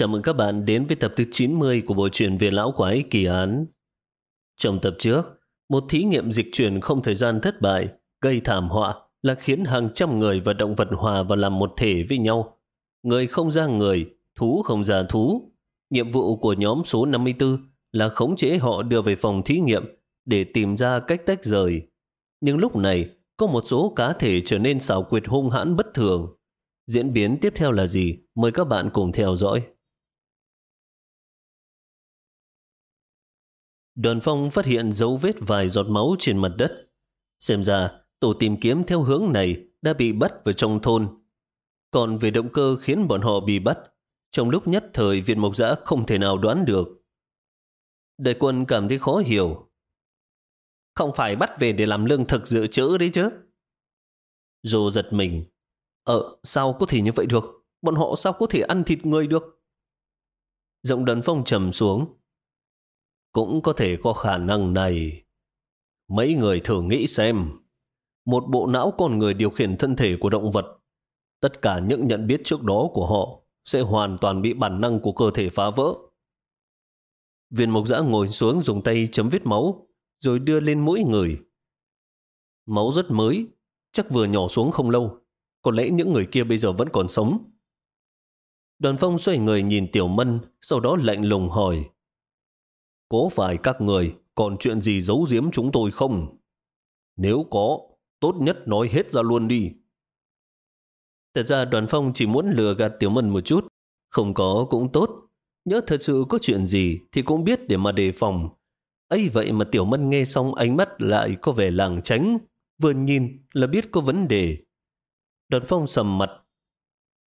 Chào mừng các bạn đến với tập thứ 90 của bộ truyện viên Lão Quái Kỳ Án. Trong tập trước, một thí nghiệm dịch chuyển không thời gian thất bại, gây thảm họa là khiến hàng trăm người và động vật hòa vào làm một thể với nhau. Người không ra người, thú không ra thú. Nhiệm vụ của nhóm số 54 là khống chế họ đưa về phòng thí nghiệm để tìm ra cách tách rời. Nhưng lúc này, có một số cá thể trở nên xảo quyệt hung hãn bất thường. Diễn biến tiếp theo là gì? Mời các bạn cùng theo dõi. Đoàn phong phát hiện dấu vết vài giọt máu trên mặt đất. Xem ra, tổ tìm kiếm theo hướng này đã bị bắt vào trong thôn. Còn về động cơ khiến bọn họ bị bắt, trong lúc nhất thời viện mộc giã không thể nào đoán được. Đại quân cảm thấy khó hiểu. Không phải bắt về để làm lương thực dự trữ đấy chứ. Dù giật mình. Ờ, sao có thể như vậy được? Bọn họ sao có thể ăn thịt người được? Giọng đần phong trầm xuống. Cũng có thể có khả năng này. Mấy người thử nghĩ xem. Một bộ não con người điều khiển thân thể của động vật. Tất cả những nhận biết trước đó của họ sẽ hoàn toàn bị bản năng của cơ thể phá vỡ. Viên mộc giã ngồi xuống dùng tay chấm vết máu, rồi đưa lên mũi người. Máu rất mới, chắc vừa nhỏ xuống không lâu. Có lẽ những người kia bây giờ vẫn còn sống. Đoàn phong xoay người nhìn Tiểu Mân, sau đó lạnh lùng hỏi. Có phải các người còn chuyện gì giấu giếm chúng tôi không? Nếu có, tốt nhất nói hết ra luôn đi. Thật ra đoàn phong chỉ muốn lừa gạt Tiểu Mân một chút. Không có cũng tốt. Nhớ thật sự có chuyện gì thì cũng biết để mà đề phòng. ấy vậy mà Tiểu Mân nghe xong ánh mắt lại có vẻ làng tránh. Vừa nhìn là biết có vấn đề. Đoàn phong sầm mặt.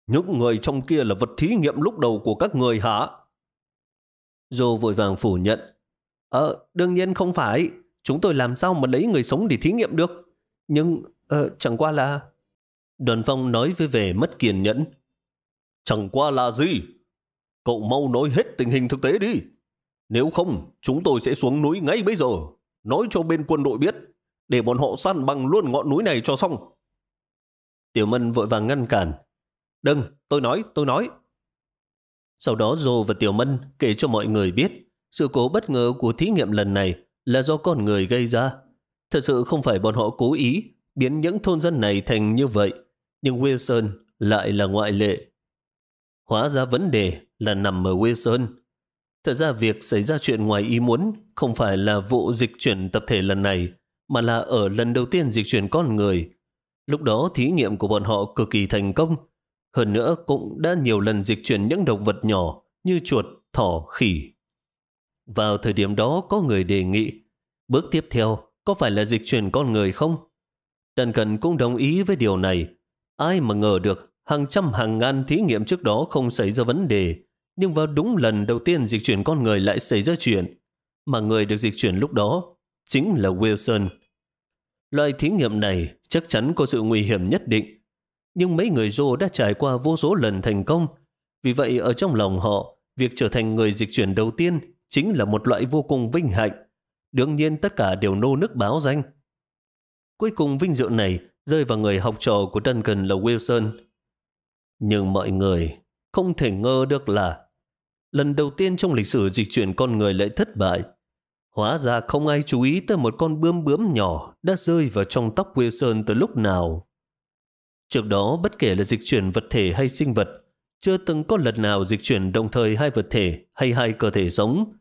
Những người trong kia là vật thí nghiệm lúc đầu của các người hả? Dô vội vàng phủ nhận. Ờ, đương nhiên không phải. Chúng tôi làm sao mà lấy người sống để thí nghiệm được. Nhưng, ờ, chẳng qua là... Đoàn phong nói với vẻ mất kiên nhẫn. Chẳng qua là gì? Cậu mau nói hết tình hình thực tế đi. Nếu không, chúng tôi sẽ xuống núi ngay bây giờ. Nói cho bên quân đội biết, để bọn họ săn bằng luôn ngọn núi này cho xong. Tiểu Mân vội vàng ngăn cản. Đừng, tôi nói, tôi nói. Sau đó Dô và Tiểu Mân kể cho mọi người biết sự cố bất ngờ của thí nghiệm lần này là do con người gây ra. Thật sự không phải bọn họ cố ý biến những thôn dân này thành như vậy, nhưng Wilson lại là ngoại lệ. Hóa ra vấn đề là nằm ở Wilson. Thật ra việc xảy ra chuyện ngoài ý muốn không phải là vụ dịch chuyển tập thể lần này, mà là ở lần đầu tiên dịch chuyển con người. Lúc đó thí nghiệm của bọn họ cực kỳ thành công. Hơn nữa cũng đã nhiều lần dịch chuyển những động vật nhỏ như chuột, thỏ, khỉ. Vào thời điểm đó có người đề nghị, bước tiếp theo có phải là dịch chuyển con người không? Tần Cần cũng đồng ý với điều này. Ai mà ngờ được, hàng trăm, hàng ngàn thí nghiệm trước đó không xảy ra vấn đề, nhưng vào đúng lần đầu tiên dịch chuyển con người lại xảy ra chuyện mà người được dịch chuyển lúc đó chính là Wilson. Loại thí nghiệm này chắc chắn có sự nguy hiểm nhất định, nhưng mấy người Joe đã trải qua vô số lần thành công vì vậy, ở trong lòng họ, việc trở thành người dịch chuyển đầu tiên chính là một loại vô cùng vinh hạnh. Đương nhiên tất cả đều nô nức báo danh. Cuối cùng vinh dự này rơi vào người học trò của Duncan là Wilson. Nhưng mọi người không thể ngờ được là lần đầu tiên trong lịch sử dịch chuyển con người lại thất bại. Hóa ra không ai chú ý tới một con bướm bướm nhỏ đã rơi vào trong tóc Wilson từ lúc nào. Trước đó bất kể là dịch chuyển vật thể hay sinh vật, chưa từng có lần nào dịch chuyển đồng thời hai vật thể hay hai cơ thể sống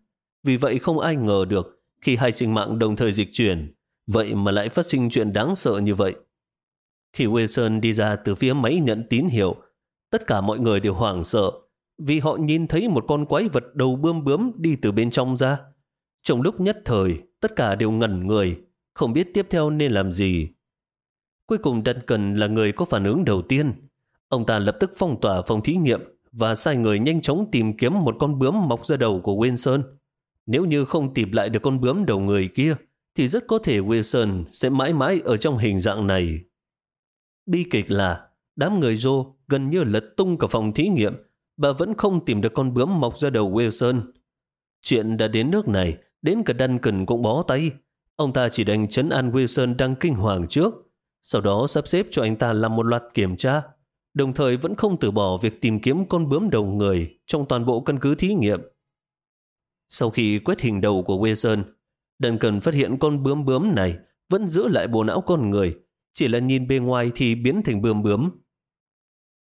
vì vậy không ai ngờ được khi hai sinh mạng đồng thời dịch chuyển, vậy mà lại phát sinh chuyện đáng sợ như vậy. Khi Wilson đi ra từ phía máy nhận tín hiệu, tất cả mọi người đều hoảng sợ vì họ nhìn thấy một con quái vật đầu bươm bướm đi từ bên trong ra. Trong lúc nhất thời, tất cả đều ngẩn người, không biết tiếp theo nên làm gì. Cuối cùng Duncan là người có phản ứng đầu tiên. Ông ta lập tức phong tỏa phòng thí nghiệm và sai người nhanh chóng tìm kiếm một con bướm mọc ra đầu của Wilson. Nếu như không tìm lại được con bướm đầu người kia, thì rất có thể Wilson sẽ mãi mãi ở trong hình dạng này. Bi kịch là, đám người Joe gần như lật tung cả phòng thí nghiệm, bà vẫn không tìm được con bướm mọc ra đầu Wilson. Chuyện đã đến nước này, đến cả Duncan cũng bó tay. Ông ta chỉ đành chấn an Wilson đang kinh hoàng trước, sau đó sắp xếp cho anh ta làm một loạt kiểm tra. đồng thời vẫn không từ bỏ việc tìm kiếm con bướm đầu người trong toàn bộ căn cứ thí nghiệm. Sau khi quét hình đầu của Wilson, Duncan phát hiện con bướm bướm này vẫn giữ lại bộ não con người, chỉ là nhìn bề ngoài thì biến thành bướm bướm.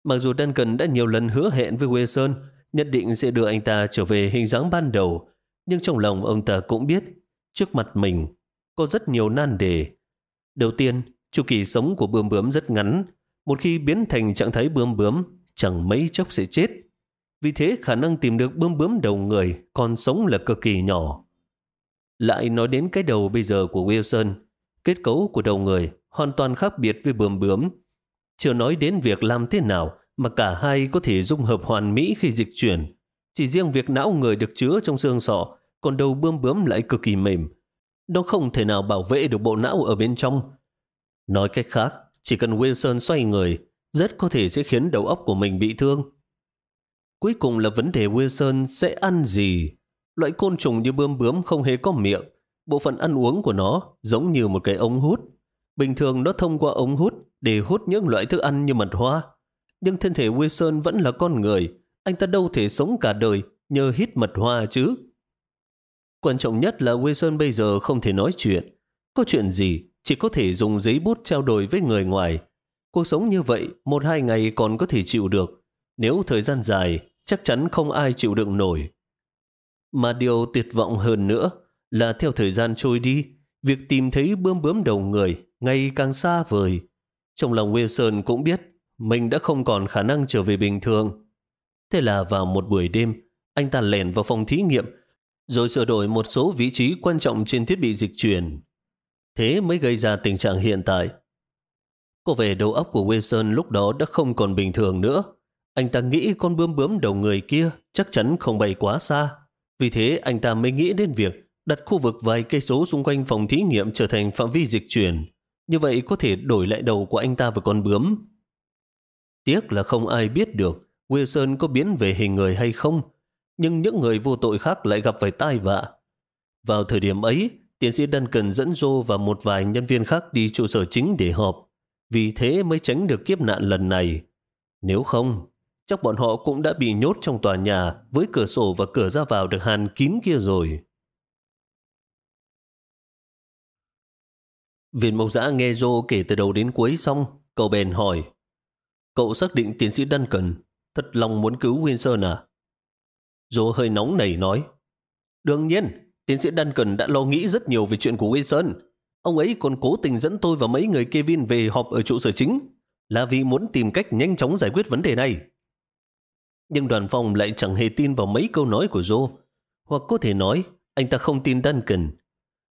Mặc dù Duncan đã nhiều lần hứa hẹn với Wilson nhất định sẽ đưa anh ta trở về hình dáng ban đầu, nhưng trong lòng ông ta cũng biết trước mặt mình có rất nhiều nan đề. Đầu tiên, chu kỳ sống của bướm bướm rất ngắn, một khi biến thành trạng thái bướm bướm, chẳng mấy chốc sẽ chết. Vì thế khả năng tìm được bướm bướm đầu người còn sống là cực kỳ nhỏ. Lại nói đến cái đầu bây giờ của Wilson, kết cấu của đầu người hoàn toàn khác biệt với bướm bướm. Chưa nói đến việc làm thế nào mà cả hai có thể dung hợp hoàn mỹ khi dịch chuyển. Chỉ riêng việc não người được chứa trong xương sọ, còn đầu bướm bướm lại cực kỳ mềm. Nó không thể nào bảo vệ được bộ não ở bên trong. Nói cách khác, chỉ cần Wilson xoay người, rất có thể sẽ khiến đầu óc của mình bị thương. Cuối cùng là vấn đề Wilson sẽ ăn gì? Loại côn trùng như bướm bướm không hề có miệng. Bộ phận ăn uống của nó giống như một cái ống hút. Bình thường nó thông qua ống hút để hút những loại thức ăn như mật hoa. Nhưng thân thể Wilson vẫn là con người. Anh ta đâu thể sống cả đời nhờ hít mật hoa chứ. Quan trọng nhất là Wilson bây giờ không thể nói chuyện. Có chuyện gì chỉ có thể dùng giấy bút trao đổi với người ngoài. Cuộc sống như vậy một hai ngày còn có thể chịu được. Nếu thời gian dài, chắc chắn không ai chịu đựng nổi. Mà điều tuyệt vọng hơn nữa là theo thời gian trôi đi, việc tìm thấy bướm bướm đầu người ngày càng xa vời. Trong lòng Wilson cũng biết mình đã không còn khả năng trở về bình thường. Thế là vào một buổi đêm, anh ta lẻn vào phòng thí nghiệm rồi sửa đổi một số vị trí quan trọng trên thiết bị dịch chuyển. Thế mới gây ra tình trạng hiện tại. Có vẻ đầu óc của Wilson lúc đó đã không còn bình thường nữa. Anh ta nghĩ con bướm bướm đầu người kia chắc chắn không bay quá xa. Vì thế anh ta mới nghĩ đến việc đặt khu vực vài cây số xung quanh phòng thí nghiệm trở thành phạm vi dịch chuyển. Như vậy có thể đổi lại đầu của anh ta và con bướm. Tiếc là không ai biết được Wilson có biến về hình người hay không, nhưng những người vô tội khác lại gặp phải tai vạ. Vào thời điểm ấy, tiến sĩ Duncan dẫn Joe và một vài nhân viên khác đi trụ sở chính để họp, vì thế mới tránh được kiếp nạn lần này. Nếu không, chắc bọn họ cũng đã bị nhốt trong tòa nhà với cửa sổ và cửa ra vào được hàn kín kia rồi. Viên mộc giã nghe Joe kể từ đầu đến cuối xong, cậu bèn hỏi, cậu xác định tiến sĩ Duncan thật lòng muốn cứu Winston à? Joe hơi nóng nảy nói, đương nhiên, tiến sĩ Duncan đã lo nghĩ rất nhiều về chuyện của Winston. Ông ấy còn cố tình dẫn tôi và mấy người Kevin về họp ở trụ sở chính, là vì muốn tìm cách nhanh chóng giải quyết vấn đề này. Nhưng đoàn phòng lại chẳng hề tin vào mấy câu nói của Joe, hoặc có thể nói anh ta không tin Duncan.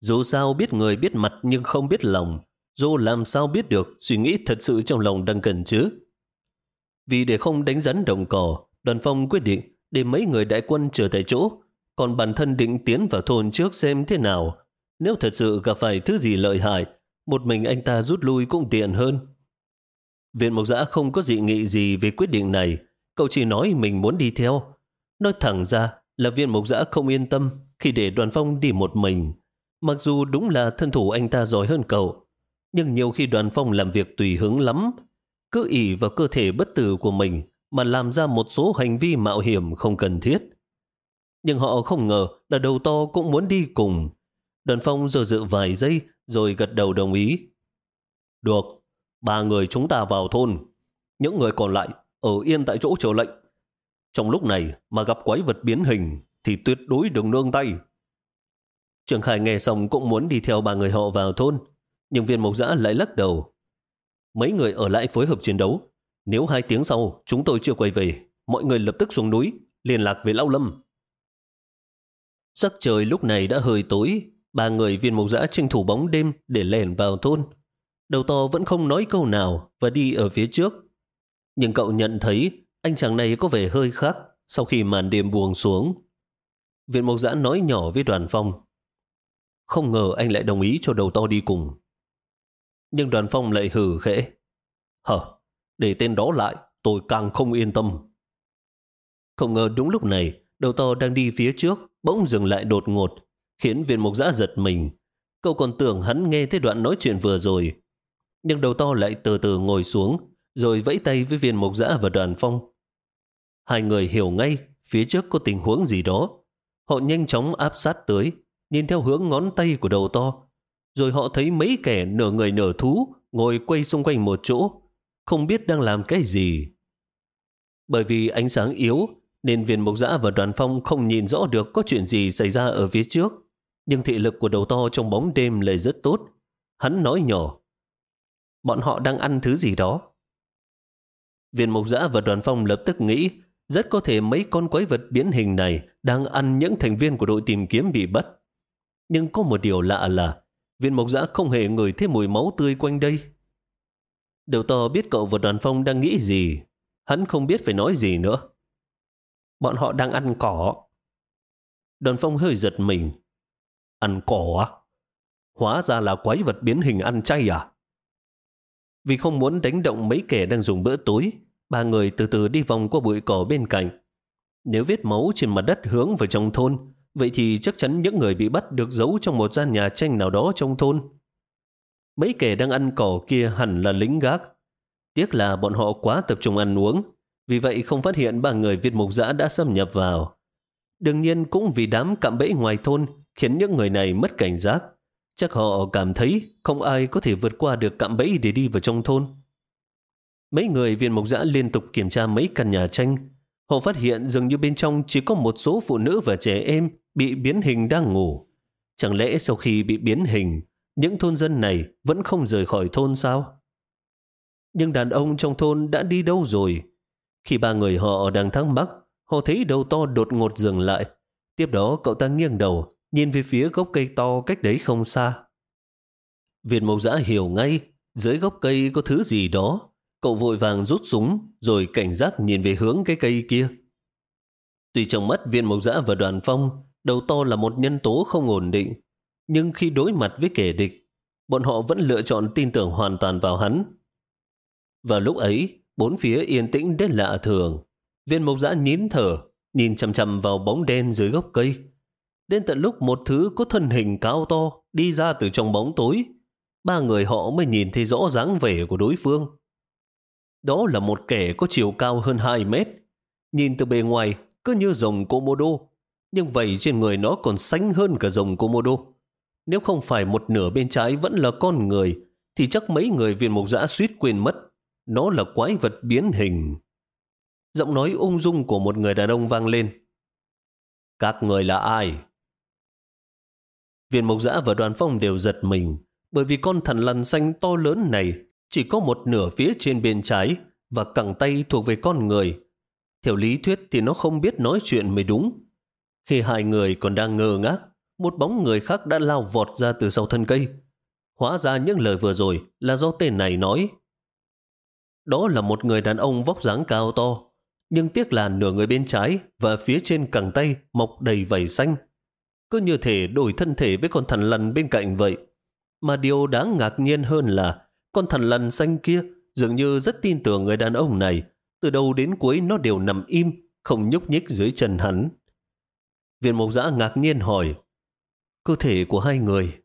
Dù sao biết người biết mặt nhưng không biết lòng, Joe làm sao biết được suy nghĩ thật sự trong lòng Duncan chứ? Vì để không đánh rắn đồng cỏ, đoàn phong quyết định để mấy người đại quân trở tại chỗ, còn bản thân định tiến vào thôn trước xem thế nào. Nếu thật sự gặp phải thứ gì lợi hại, một mình anh ta rút lui cũng tiện hơn. Viện Mộc Giã không có dị nghị gì về quyết định này, cậu chỉ nói mình muốn đi theo. Nói thẳng ra là viên Mộc Giã không yên tâm khi để đoàn phong đi một mình. Mặc dù đúng là thân thủ anh ta giỏi hơn cậu, nhưng nhiều khi đoàn phong làm việc tùy hứng lắm, cứ ỉ vào cơ thể bất tử của mình mà làm ra một số hành vi mạo hiểm không cần thiết. Nhưng họ không ngờ là đầu to cũng muốn đi cùng. Đoàn phong giờ dự vài giây rồi gật đầu đồng ý. Được, ba người chúng ta vào thôn. Những người còn lại ở yên tại chỗ chờ lệnh. Trong lúc này mà gặp quái vật biến hình thì tuyệt đối đừng nương tay. Trường Khải nghe xong cũng muốn đi theo ba người họ vào thôn, nhưng viên mộc giã lại lắc đầu. Mấy người ở lại phối hợp chiến đấu. Nếu hai tiếng sau chúng tôi chưa quay về, mọi người lập tức xuống núi, liên lạc với Lão Lâm. Sắc trời lúc này đã hơi tối, ba người viên mộc giã tranh thủ bóng đêm để lẻn vào thôn. Đầu to vẫn không nói câu nào và đi ở phía trước. Nhưng cậu nhận thấy anh chàng này có vẻ hơi khác sau khi màn đêm buông xuống. Viện mộc giã nói nhỏ với đoàn phong. Không ngờ anh lại đồng ý cho đầu to đi cùng. Nhưng đoàn phong lại hử khẽ. Hờ, để tên đó lại, tôi càng không yên tâm. Không ngờ đúng lúc này, đầu to đang đi phía trước, bỗng dừng lại đột ngột, khiến viên mục giã giật mình. Cậu còn tưởng hắn nghe thấy đoạn nói chuyện vừa rồi. Nhưng đầu to lại từ từ ngồi xuống, rồi vẫy tay với viên mộc dã và đoàn phong. Hai người hiểu ngay phía trước có tình huống gì đó. Họ nhanh chóng áp sát tới, nhìn theo hướng ngón tay của đầu to. Rồi họ thấy mấy kẻ nửa người nửa thú ngồi quay xung quanh một chỗ, không biết đang làm cái gì. Bởi vì ánh sáng yếu, nên viên mộc dã và đoàn phong không nhìn rõ được có chuyện gì xảy ra ở phía trước. Nhưng thị lực của đầu to trong bóng đêm lại rất tốt. Hắn nói nhỏ, bọn họ đang ăn thứ gì đó. Viên mộc Giã và đoàn phong lập tức nghĩ, rất có thể mấy con quái vật biến hình này đang ăn những thành viên của đội tìm kiếm bị bắt. Nhưng có một điều lạ là, viên mộc Giã không hề ngửi thấy mùi máu tươi quanh đây. Đầu to biết cậu và đoàn phong đang nghĩ gì. Hắn không biết phải nói gì nữa. Bọn họ đang ăn cỏ. Đoàn phong hơi giật mình. Ăn cỏ? Hóa ra là quái vật biến hình ăn chay à? Vì không muốn đánh động mấy kẻ đang dùng bữa tối, ba người từ từ đi vòng qua bụi cỏ bên cạnh. Nếu vết máu trên mặt đất hướng vào trong thôn, vậy thì chắc chắn những người bị bắt được giấu trong một gian nhà tranh nào đó trong thôn. Mấy kẻ đang ăn cỏ kia hẳn là lính gác. Tiếc là bọn họ quá tập trung ăn uống, vì vậy không phát hiện ba người Việt Mục Giã đã xâm nhập vào. Đương nhiên cũng vì đám cạm bẫy ngoài thôn khiến những người này mất cảnh giác. Chắc họ cảm thấy không ai có thể vượt qua được cạm bẫy để đi vào trong thôn. Mấy người viên mộc dã liên tục kiểm tra mấy căn nhà tranh. Họ phát hiện dường như bên trong chỉ có một số phụ nữ và trẻ em bị biến hình đang ngủ. Chẳng lẽ sau khi bị biến hình, những thôn dân này vẫn không rời khỏi thôn sao? Nhưng đàn ông trong thôn đã đi đâu rồi? Khi ba người họ đang thắc mắc, họ thấy đầu to đột ngột dừng lại. Tiếp đó cậu ta nghiêng đầu, nhìn về phía gốc cây to cách đấy không xa. viện Mộc Giã hiểu ngay, dưới gốc cây có thứ gì đó. Cậu vội vàng rút súng, rồi cảnh giác nhìn về hướng cái cây kia. Tuy trong mắt Viên Mộc Giã và đoàn phong, đầu to là một nhân tố không ổn định, nhưng khi đối mặt với kẻ địch, bọn họ vẫn lựa chọn tin tưởng hoàn toàn vào hắn. Vào lúc ấy, bốn phía yên tĩnh đến lạ thường. Viên Mộc Giã nhín thở, nhìn chầm chầm vào bóng đen dưới gốc cây. Đến tận lúc một thứ có thân hình cao to đi ra từ trong bóng tối, ba người họ mới nhìn thấy rõ dáng vẻ của đối phương. Đó là một kẻ có chiều cao hơn 2 mét. Nhìn từ bề ngoài cứ như rồng Komodo, nhưng vậy trên người nó còn xanh hơn cả rồng Komodo. Nếu không phải một nửa bên trái vẫn là con người, thì chắc mấy người viên mục giã suýt quên mất. Nó là quái vật biến hình. Giọng nói ung dung của một người đàn ông vang lên. Các người là ai? Viên mộc giã và đoàn phong đều giật mình, bởi vì con thần lằn xanh to lớn này chỉ có một nửa phía trên bên trái và cẳng tay thuộc về con người. Theo lý thuyết thì nó không biết nói chuyện mới đúng. Khi hai người còn đang ngơ ngác, một bóng người khác đã lao vọt ra từ sau thân cây. Hóa ra những lời vừa rồi là do tên này nói. Đó là một người đàn ông vóc dáng cao to, nhưng tiếc là nửa người bên trái và phía trên cẳng tay mọc đầy vảy xanh. Cứ như thể đổi thân thể với con thần lằn bên cạnh vậy. Mà điều đáng ngạc nhiên hơn là con thần lằn xanh kia dường như rất tin tưởng người đàn ông này. Từ đầu đến cuối nó đều nằm im, không nhúc nhích dưới chân hắn. Viên mộc giã ngạc nhiên hỏi, cơ thể của hai người.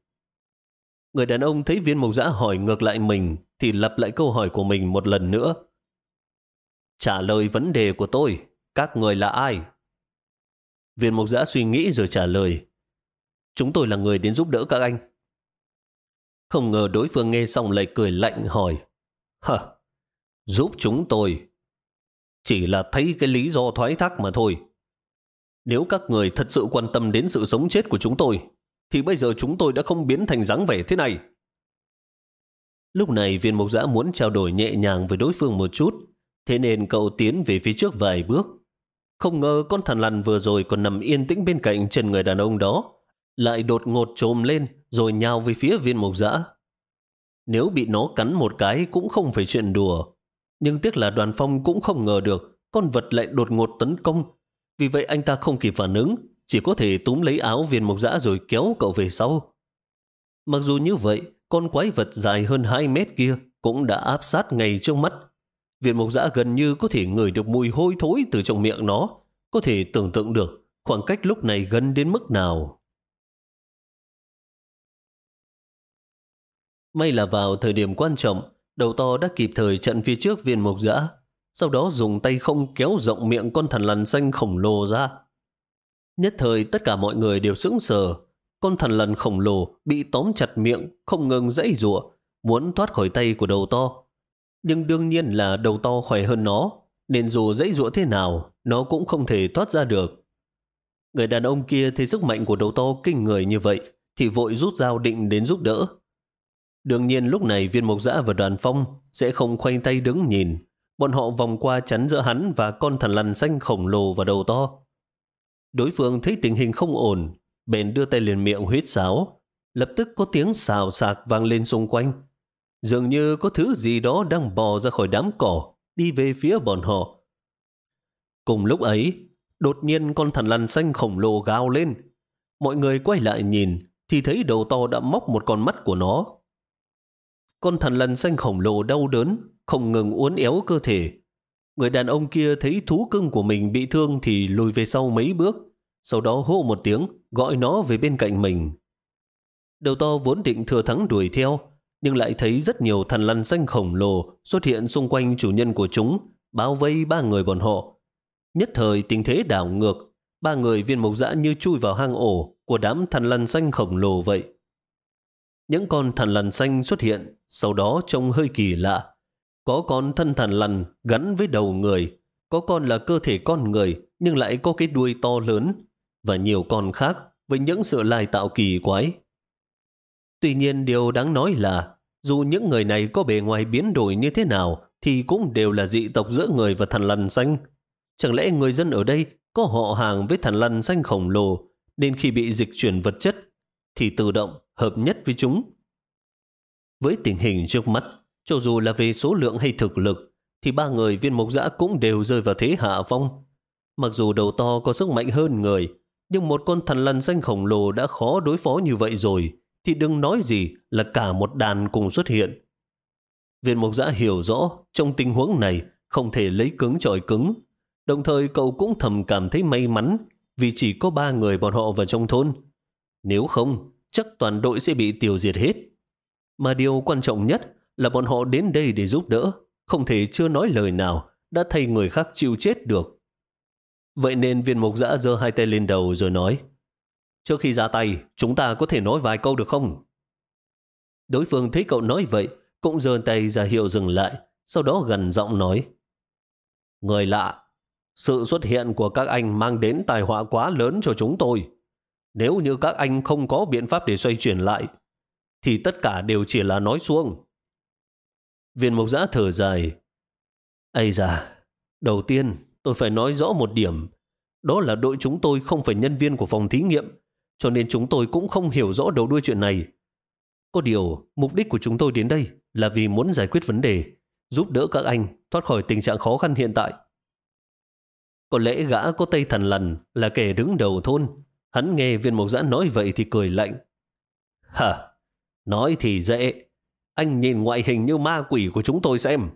Người đàn ông thấy viên mộc giã hỏi ngược lại mình, thì lặp lại câu hỏi của mình một lần nữa. Trả lời vấn đề của tôi, các người là ai? Viên mộc giã suy nghĩ rồi trả lời. Chúng tôi là người đến giúp đỡ các anh. Không ngờ đối phương nghe xong lại cười lạnh hỏi. Hờ, giúp chúng tôi. Chỉ là thấy cái lý do thoái thác mà thôi. Nếu các người thật sự quan tâm đến sự sống chết của chúng tôi, thì bây giờ chúng tôi đã không biến thành dáng vẻ thế này. Lúc này viên mục giã muốn trao đổi nhẹ nhàng với đối phương một chút, thế nên cậu tiến về phía trước vài bước. Không ngờ con thằn lằn vừa rồi còn nằm yên tĩnh bên cạnh chân người đàn ông đó, lại đột ngột trồm lên rồi nhào về phía viên mục dã. Nếu bị nó cắn một cái cũng không phải chuyện đùa. Nhưng tiếc là đoàn phong cũng không ngờ được con vật lại đột ngột tấn công. Vì vậy anh ta không kịp phản ứng, chỉ có thể túm lấy áo viên mục dã rồi kéo cậu về sau. Mặc dù như vậy, con quái vật dài hơn 2 mét kia cũng đã áp sát ngay trước mắt. Viện mục dã gần như có thể ngửi được mùi hôi thối từ trong miệng nó, có thể tưởng tượng được khoảng cách lúc này gần đến mức nào. May là vào thời điểm quan trọng, Đầu to đã kịp thời chặn phía trước viên mộc dã, sau đó dùng tay không kéo rộng miệng con thần lằn xanh khổng lồ ra. Nhất thời tất cả mọi người đều sững sờ. Con thần lằn khổng lồ bị tóm chặt miệng, không ngừng dãy rủa, muốn thoát khỏi tay của đầu to. Nhưng đương nhiên là đầu to khỏe hơn nó, nên dù dãy rủa thế nào, nó cũng không thể thoát ra được. Người đàn ông kia thấy sức mạnh của đầu to kinh người như vậy, thì vội rút dao định đến giúp đỡ. Đương nhiên lúc này viên mộc giã và đoàn phong sẽ không khoanh tay đứng nhìn. Bọn họ vòng qua chắn giữa hắn và con thần lằn xanh khổng lồ và đầu to. Đối phương thấy tình hình không ổn, bèn đưa tay lên miệng huyết sáo. Lập tức có tiếng xào sạc vang lên xung quanh. Dường như có thứ gì đó đang bò ra khỏi đám cỏ, đi về phía bọn họ. Cùng lúc ấy, đột nhiên con thần lằn xanh khổng lồ gào lên. Mọi người quay lại nhìn, thì thấy đầu to đã móc một con mắt của nó. Con thần lằn xanh khổng lồ đau đớn, không ngừng uốn éo cơ thể. Người đàn ông kia thấy thú cưng của mình bị thương thì lùi về sau mấy bước, sau đó hô một tiếng, gọi nó về bên cạnh mình. Đầu to vốn định thừa thắng đuổi theo, nhưng lại thấy rất nhiều thần lằn xanh khổng lồ xuất hiện xung quanh chủ nhân của chúng, bao vây ba người bọn họ. Nhất thời tình thế đảo ngược, ba người viên mộc dã như chui vào hang ổ của đám thần lằn xanh khổng lồ vậy. Những con thần lằn xanh xuất hiện, sau đó trông hơi kỳ lạ. Có con thân thần lằn gắn với đầu người, có con là cơ thể con người nhưng lại có cái đuôi to lớn, và nhiều con khác với những sự lai tạo kỳ quái. Tuy nhiên điều đáng nói là dù những người này có bề ngoài biến đổi như thế nào thì cũng đều là dị tộc giữa người và thần lằn xanh. Chẳng lẽ người dân ở đây có họ hàng với thần lằn xanh khổng lồ nên khi bị dịch chuyển vật chất thì tự động hợp nhất với chúng. Với tình hình trước mắt, cho dù là về số lượng hay thực lực, thì ba người viên mộc dã cũng đều rơi vào thế hạ vong. Mặc dù đầu to có sức mạnh hơn người, nhưng một con thần lằn xanh khổng lồ đã khó đối phó như vậy rồi, thì đừng nói gì là cả một đàn cùng xuất hiện. Viên mộc giã hiểu rõ trong tình huống này không thể lấy cứng trọi cứng. Đồng thời cậu cũng thầm cảm thấy may mắn vì chỉ có ba người bọn họ vào trong thôn. Nếu không, chắc toàn đội sẽ bị tiêu diệt hết. Mà điều quan trọng nhất là bọn họ đến đây để giúp đỡ, không thể chưa nói lời nào, đã thay người khác chịu chết được. Vậy nên viên mục giã giơ hai tay lên đầu rồi nói, Trước khi ra tay, chúng ta có thể nói vài câu được không? Đối phương thấy cậu nói vậy, cũng giơ tay ra hiệu dừng lại, sau đó gần giọng nói. Người lạ, sự xuất hiện của các anh mang đến tài họa quá lớn cho chúng tôi. Nếu như các anh không có biện pháp để xoay chuyển lại, thì tất cả đều chỉ là nói xuông. Viên mộc giã thở dài. Ây da, đầu tiên tôi phải nói rõ một điểm. Đó là đội chúng tôi không phải nhân viên của phòng thí nghiệm, cho nên chúng tôi cũng không hiểu rõ đầu đuôi chuyện này. Có điều, mục đích của chúng tôi đến đây là vì muốn giải quyết vấn đề, giúp đỡ các anh thoát khỏi tình trạng khó khăn hiện tại. Có lẽ gã có tay thần lần là kẻ đứng đầu thôn. Hắn nghe viên mộc giã nói vậy thì cười lạnh. Hả? Nói thì dễ. Anh nhìn ngoại hình như ma quỷ của chúng tôi xem.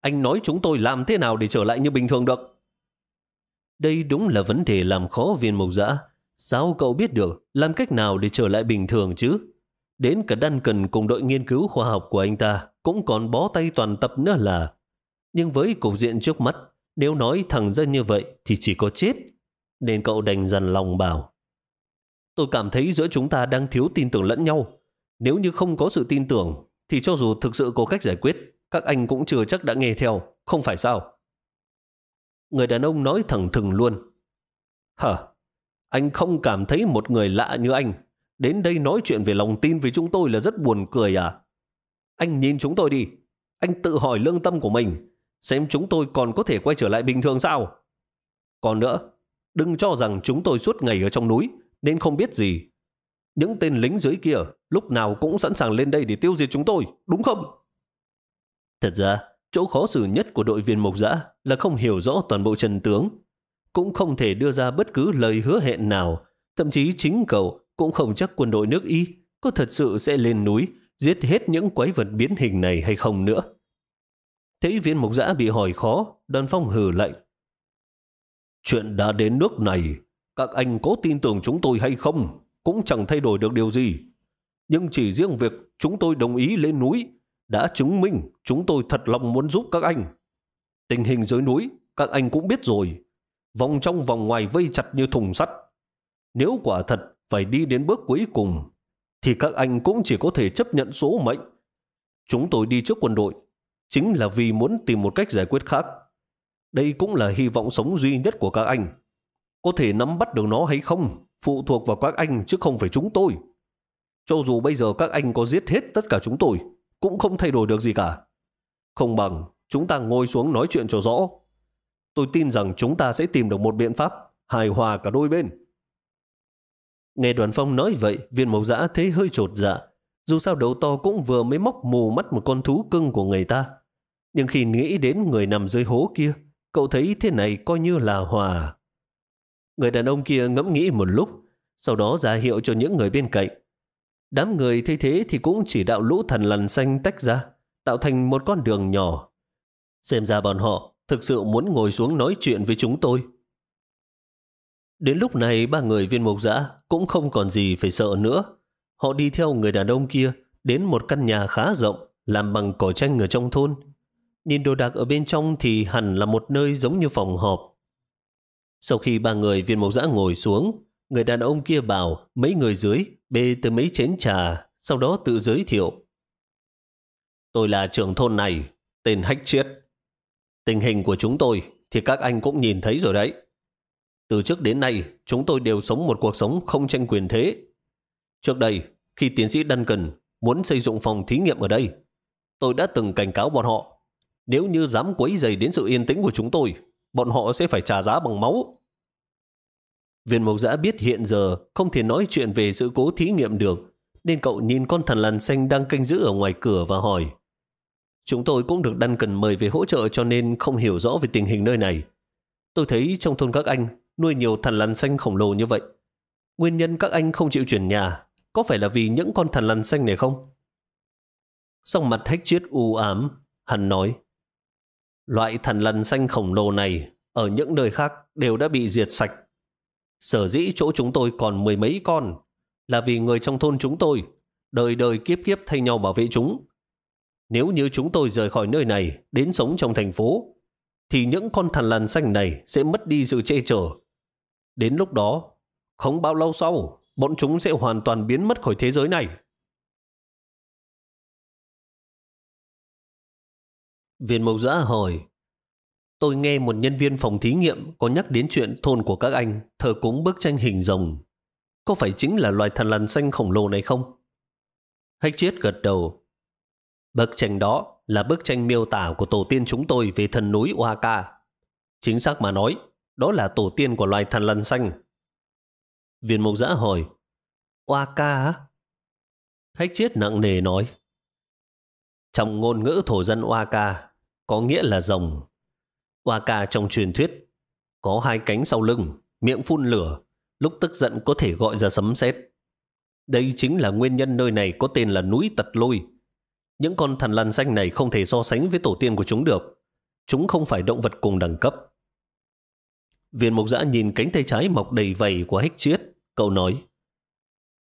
Anh nói chúng tôi làm thế nào để trở lại như bình thường được? Đây đúng là vấn đề làm khó viên mộc giã. Sao cậu biết được làm cách nào để trở lại bình thường chứ? Đến cả Duncan cùng đội nghiên cứu khoa học của anh ta cũng còn bó tay toàn tập nữa là. Nhưng với cục diện trước mắt, nếu nói thẳng ra như vậy thì chỉ có chết. Nên cậu đành dần lòng bảo. Tôi cảm thấy giữa chúng ta đang thiếu tin tưởng lẫn nhau. Nếu như không có sự tin tưởng, thì cho dù thực sự có cách giải quyết, các anh cũng chưa chắc đã nghe theo, không phải sao? Người đàn ông nói thẳng thừng luôn. Hả? Anh không cảm thấy một người lạ như anh đến đây nói chuyện về lòng tin với chúng tôi là rất buồn cười à? Anh nhìn chúng tôi đi. Anh tự hỏi lương tâm của mình xem chúng tôi còn có thể quay trở lại bình thường sao? Còn nữa, đừng cho rằng chúng tôi suốt ngày ở trong núi nên không biết gì. Những tên lính dưới kia lúc nào cũng sẵn sàng lên đây để tiêu diệt chúng tôi, đúng không? Thật ra, chỗ khó xử nhất của đội viên mộc Dã là không hiểu rõ toàn bộ trần tướng cũng không thể đưa ra bất cứ lời hứa hẹn nào. Thậm chí chính cậu cũng không chắc quân đội nước Y có thật sự sẽ lên núi giết hết những quái vật biến hình này hay không nữa. Thấy viên Mộc Dã bị hỏi khó, đoàn phong hừ lạnh. Chuyện đã đến nước này, các anh có tin tưởng chúng tôi hay không, cũng chẳng thay đổi được điều gì. Nhưng chỉ riêng việc chúng tôi đồng ý lên núi, đã chứng minh chúng tôi thật lòng muốn giúp các anh. Tình hình dưới núi, các anh cũng biết rồi. Vòng trong vòng ngoài vây chặt như thùng sắt. Nếu quả thật phải đi đến bước cuối cùng, thì các anh cũng chỉ có thể chấp nhận số mệnh. Chúng tôi đi trước quân đội, chính là vì muốn tìm một cách giải quyết khác. Đây cũng là hy vọng sống duy nhất của các anh. Có thể nắm bắt được nó hay không, phụ thuộc vào các anh chứ không phải chúng tôi. Cho dù bây giờ các anh có giết hết tất cả chúng tôi, cũng không thay đổi được gì cả. Không bằng chúng ta ngồi xuống nói chuyện cho rõ. Tôi tin rằng chúng ta sẽ tìm được một biện pháp hài hòa cả đôi bên. Nghe đoàn phong nói vậy, viên mộc giã thấy hơi trột dạ. Dù sao đầu to cũng vừa mới móc mù mắt một con thú cưng của người ta. Nhưng khi nghĩ đến người nằm dưới hố kia, cậu thấy thế này coi như là hòa. Người đàn ông kia ngẫm nghĩ một lúc, sau đó ra hiệu cho những người bên cạnh. Đám người thấy thế thì cũng chỉ đạo lũ thần lằn xanh tách ra, tạo thành một con đường nhỏ. Xem ra bọn họ thực sự muốn ngồi xuống nói chuyện với chúng tôi. Đến lúc này ba người viên mục dã cũng không còn gì phải sợ nữa. Họ đi theo người đàn ông kia đến một căn nhà khá rộng làm bằng cỏ tranh ở trong thôn. Nhìn đồ đạc ở bên trong thì hẳn là một nơi giống như phòng họp. Sau khi ba người viên mộc dã ngồi xuống, người đàn ông kia bảo mấy người dưới bê từ mấy chén trà, sau đó tự giới thiệu. Tôi là trưởng thôn này, tên Hách Triết. Tình hình của chúng tôi thì các anh cũng nhìn thấy rồi đấy. Từ trước đến nay, chúng tôi đều sống một cuộc sống không tranh quyền thế. Trước đây, khi tiến sĩ Duncan muốn xây dựng phòng thí nghiệm ở đây, tôi đã từng cảnh cáo bọn họ. Nếu như dám quấy dày đến sự yên tĩnh của chúng tôi, bọn họ sẽ phải trả giá bằng máu. Viên mộc giã biết hiện giờ không thể nói chuyện về sự cố thí nghiệm được, nên cậu nhìn con thần lằn xanh đang canh giữ ở ngoài cửa và hỏi. Chúng tôi cũng được Duncan mời về hỗ trợ cho nên không hiểu rõ về tình hình nơi này. Tôi thấy trong thôn các anh nuôi nhiều thần lằn xanh khổng lồ như vậy. Nguyên nhân các anh không chịu chuyển nhà có phải là vì những con thần lằn xanh này không? Song mặt hách chiết u ám, hắn nói Loại thần lằn xanh khổng lồ này ở những nơi khác đều đã bị diệt sạch. Sở dĩ chỗ chúng tôi còn mười mấy con là vì người trong thôn chúng tôi đời đời kiếp kiếp thay nhau bảo vệ chúng. Nếu như chúng tôi rời khỏi nơi này đến sống trong thành phố thì những con thần lằn xanh này sẽ mất đi sự che chở. Đến lúc đó, không bao lâu sau, bọn chúng sẽ hoàn toàn biến mất khỏi thế giới này. Viên mộc giã hỏi, tôi nghe một nhân viên phòng thí nghiệm có nhắc đến chuyện thôn của các anh thờ cúng bức tranh hình rồng. Có phải chính là loài thần lằn xanh khổng lồ này không? Hách chiết gật đầu. Bức tranh đó là bức tranh miêu tả của tổ tiên chúng tôi về thần núi Oaxaca. Chính xác mà nói, đó là tổ tiên của loài thần lằn xanh. Viên mộc giã hỏi, Oaxaca á? Hách chiết nặng nề nói, trong ngôn ngữ thổ dân Waka có nghĩa là rồng. Waka trong truyền thuyết có hai cánh sau lưng, miệng phun lửa, lúc tức giận có thể gọi ra sấm sét. Đây chính là nguyên nhân nơi này có tên là núi Tật Lôi. Những con thần lằn xanh này không thể so sánh với tổ tiên của chúng được. Chúng không phải động vật cùng đẳng cấp. Viên mục giã nhìn cánh tay trái mọc đầy vầy của hách chiết. Cậu nói,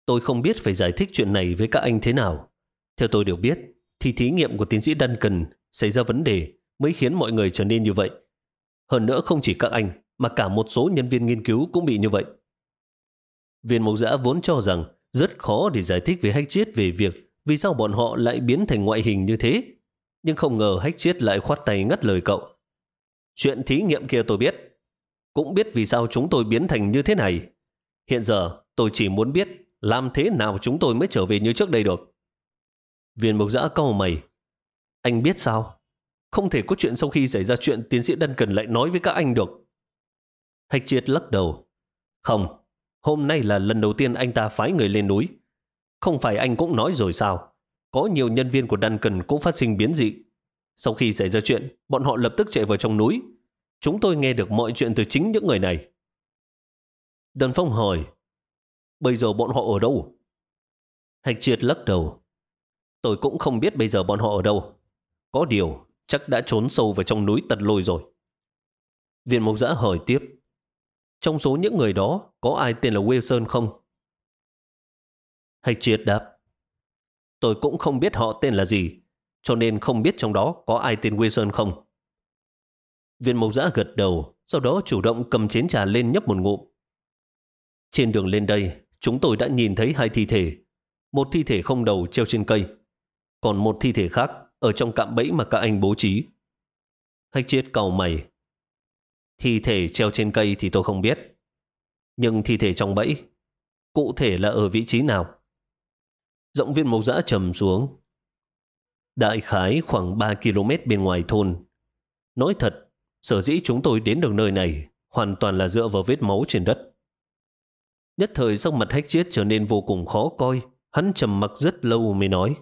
tôi không biết phải giải thích chuyện này với các anh thế nào. Theo tôi đều biết, thì thí nghiệm của tiến sĩ Duncan xảy ra vấn đề mới khiến mọi người trở nên như vậy. Hơn nữa không chỉ các anh, mà cả một số nhân viên nghiên cứu cũng bị như vậy. Viên mộc giã vốn cho rằng rất khó để giải thích với hách chiết về việc vì sao bọn họ lại biến thành ngoại hình như thế. Nhưng không ngờ hách chiết lại khoát tay ngắt lời cậu. Chuyện thí nghiệm kia tôi biết. Cũng biết vì sao chúng tôi biến thành như thế này. Hiện giờ tôi chỉ muốn biết làm thế nào chúng tôi mới trở về như trước đây được. Viên mục giã câu mày. Anh biết sao? Không thể có chuyện sau khi xảy ra chuyện tiến sĩ Duncan lại nói với các anh được. Hạch triệt lắc đầu. Không, hôm nay là lần đầu tiên anh ta phái người lên núi. Không phải anh cũng nói rồi sao? Có nhiều nhân viên của Duncan cũng phát sinh biến dị. Sau khi xảy ra chuyện, bọn họ lập tức chạy vào trong núi. Chúng tôi nghe được mọi chuyện từ chính những người này. Đần Phong hỏi, bây giờ bọn họ ở đâu? Hạch triệt lắc đầu. Tôi cũng không biết bây giờ bọn họ ở đâu. Có điều, chắc đã trốn sâu vào trong núi tật lôi rồi. Viên mộc giã hỏi tiếp. Trong số những người đó, có ai tên là Wilson không? Hạch triệt đáp. Tôi cũng không biết họ tên là gì. cho nên không biết trong đó có ai tên Wilson không. Viên mộc giã gật đầu, sau đó chủ động cầm chén trà lên nhấp một ngụm. Trên đường lên đây, chúng tôi đã nhìn thấy hai thi thể. Một thi thể không đầu treo trên cây, còn một thi thể khác ở trong cạm bẫy mà các anh bố trí. Hách chết cầu mày. Thi thể treo trên cây thì tôi không biết. Nhưng thi thể trong bẫy, cụ thể là ở vị trí nào? Giọng viên mộc dã trầm xuống. Đại khái khoảng 3 km bên ngoài thôn. Nói thật, sở dĩ chúng tôi đến được nơi này hoàn toàn là dựa vào vết máu trên đất. Nhất thời sắc mặt hách chết trở nên vô cùng khó coi, hắn trầm mặc rất lâu mới nói.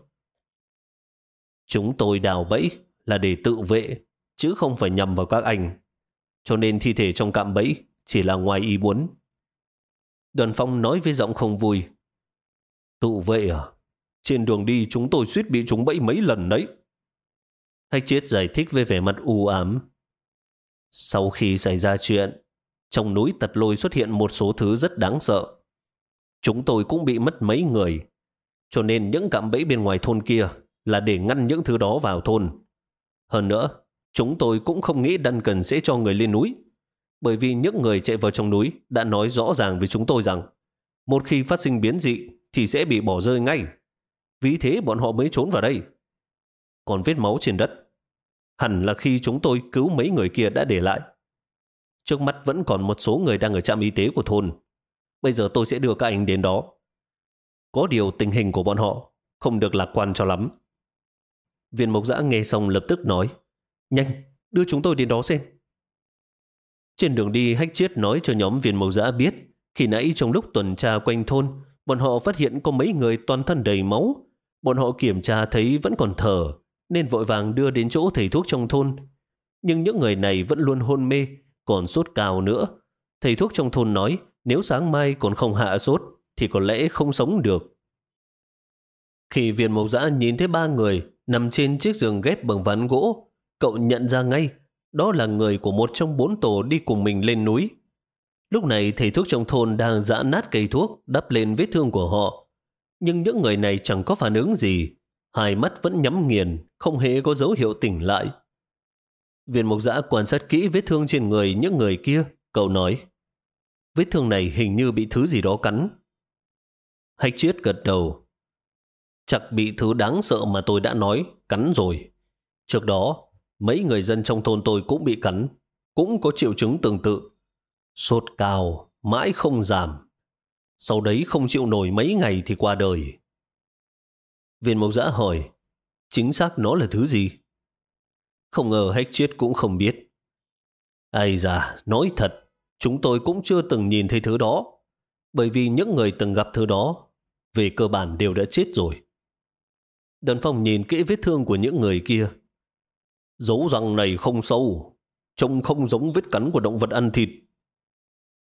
Chúng tôi đào bẫy là để tự vệ, chứ không phải nhầm vào các anh. Cho nên thi thể trong cạm bẫy chỉ là ngoài ý muốn. Đoàn phong nói với giọng không vui. Tự vệ à? Trên đường đi chúng tôi suýt bị chúng bẫy mấy lần đấy. Hách chết giải thích với vẻ mặt u ám. Sau khi xảy ra chuyện, trong núi tật lôi xuất hiện một số thứ rất đáng sợ. Chúng tôi cũng bị mất mấy người, cho nên những cạm bẫy bên ngoài thôn kia là để ngăn những thứ đó vào thôn. Hơn nữa, chúng tôi cũng không nghĩ Duncan sẽ cho người lên núi, bởi vì những người chạy vào trong núi đã nói rõ ràng với chúng tôi rằng một khi phát sinh biến dị thì sẽ bị bỏ rơi ngay. Vì thế bọn họ mới trốn vào đây. Còn vết máu trên đất, hẳn là khi chúng tôi cứu mấy người kia đã để lại. Trước mắt vẫn còn một số người đang ở trạm y tế của thôn. Bây giờ tôi sẽ đưa các anh đến đó. Có điều tình hình của bọn họ không được lạc quan cho lắm. Viên mộc giã nghe xong lập tức nói Nhanh, đưa chúng tôi đến đó xem. Trên đường đi, Hách Chiết nói cho nhóm viên mộc giã biết khi nãy trong lúc tuần tra quanh thôn, bọn họ phát hiện có mấy người toàn thân đầy máu. Bọn họ kiểm tra thấy vẫn còn thở, nên vội vàng đưa đến chỗ thầy thuốc trong thôn. Nhưng những người này vẫn luôn hôn mê, còn sốt cao nữa. Thầy thuốc trong thôn nói nếu sáng mai còn không hạ sốt thì có lẽ không sống được. Khi viên mộc giã nhìn thấy ba người nằm trên chiếc giường ghép bằng ván gỗ, cậu nhận ra ngay đó là người của một trong bốn tổ đi cùng mình lên núi. Lúc này thầy thuốc trong thôn đang dã nát cây thuốc đắp lên vết thương của họ. Nhưng những người này chẳng có phản ứng gì. Hai mắt vẫn nhắm nghiền, không hề có dấu hiệu tỉnh lại. Viên mục giã quan sát kỹ vết thương trên người những người kia. Cậu nói, vết thương này hình như bị thứ gì đó cắn. Hạch chiết gật đầu. Chắc bị thứ đáng sợ mà tôi đã nói, cắn rồi. Trước đó, mấy người dân trong thôn tôi cũng bị cắn, cũng có triệu chứng tương tự. Sốt cao, mãi không giảm. Sau đấy không chịu nổi mấy ngày thì qua đời. Viên mộc giã hỏi, chính xác nó là thứ gì? Không ngờ hách chết cũng không biết. Ây da, nói thật, chúng tôi cũng chưa từng nhìn thấy thứ đó. Bởi vì những người từng gặp thứ đó, về cơ bản đều đã chết rồi. Đần Phong nhìn kỹ vết thương của những người kia. Dấu răng này không sâu, trông không giống vết cắn của động vật ăn thịt.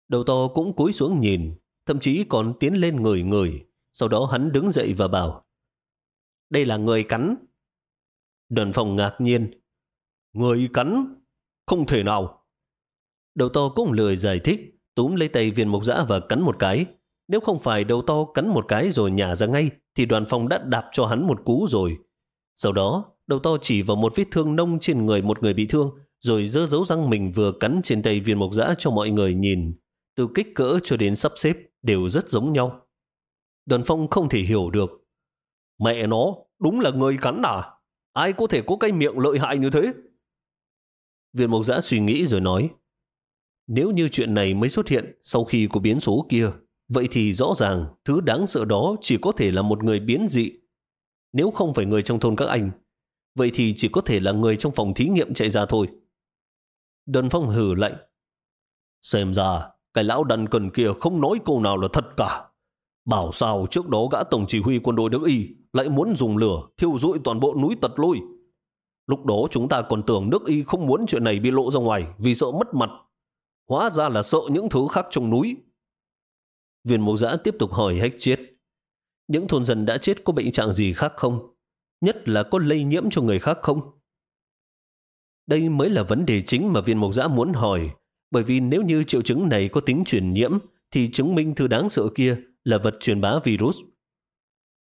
Đầu to cũng cúi xuống nhìn, thậm chí còn tiến lên người người. Sau đó hắn đứng dậy và bảo, đây là người cắn. Đần Phong ngạc nhiên, người cắn? Không thể nào. Đầu to cũng lười giải thích, túm lấy tay viên mộc dã và cắn một cái. Nếu không phải đầu to cắn một cái rồi nhả ra ngay, thì đoàn phong đã đạp cho hắn một cú rồi. Sau đó, đầu to chỉ vào một vết thương nông trên người một người bị thương, rồi dơ dấu răng mình vừa cắn trên tay viên mộc dã cho mọi người nhìn. Từ kích cỡ cho đến sắp xếp đều rất giống nhau. Đoàn phong không thể hiểu được. Mẹ nó, đúng là người cắn à? Ai có thể có cái miệng lợi hại như thế? Viên mộc giã suy nghĩ rồi nói, nếu như chuyện này mới xuất hiện sau khi có biến số kia, vậy thì rõ ràng thứ đáng sợ đó chỉ có thể là một người biến dị. Nếu không phải người trong thôn các anh, vậy thì chỉ có thể là người trong phòng thí nghiệm chạy ra thôi. Đơn phong hử lạnh. Xem ra, cái lão đần cần kia không nói câu nào là thật cả. Bảo sao trước đó gã tổng chỉ huy quân đội nước Y lại muốn dùng lửa thiêu rụi toàn bộ núi tật lôi. Lúc đó chúng ta còn tưởng nước Y không muốn chuyện này bị lộ ra ngoài vì sợ mất mặt. Hóa ra là sợ những thứ khác trong núi. Viên mẫu giã tiếp tục hỏi hách chết. Những thôn dân đã chết có bệnh trạng gì khác không? Nhất là có lây nhiễm cho người khác không? Đây mới là vấn đề chính mà viên mộc giã muốn hỏi. Bởi vì nếu như triệu chứng này có tính truyền nhiễm, thì chứng minh thứ đáng sợ kia là vật truyền bá virus.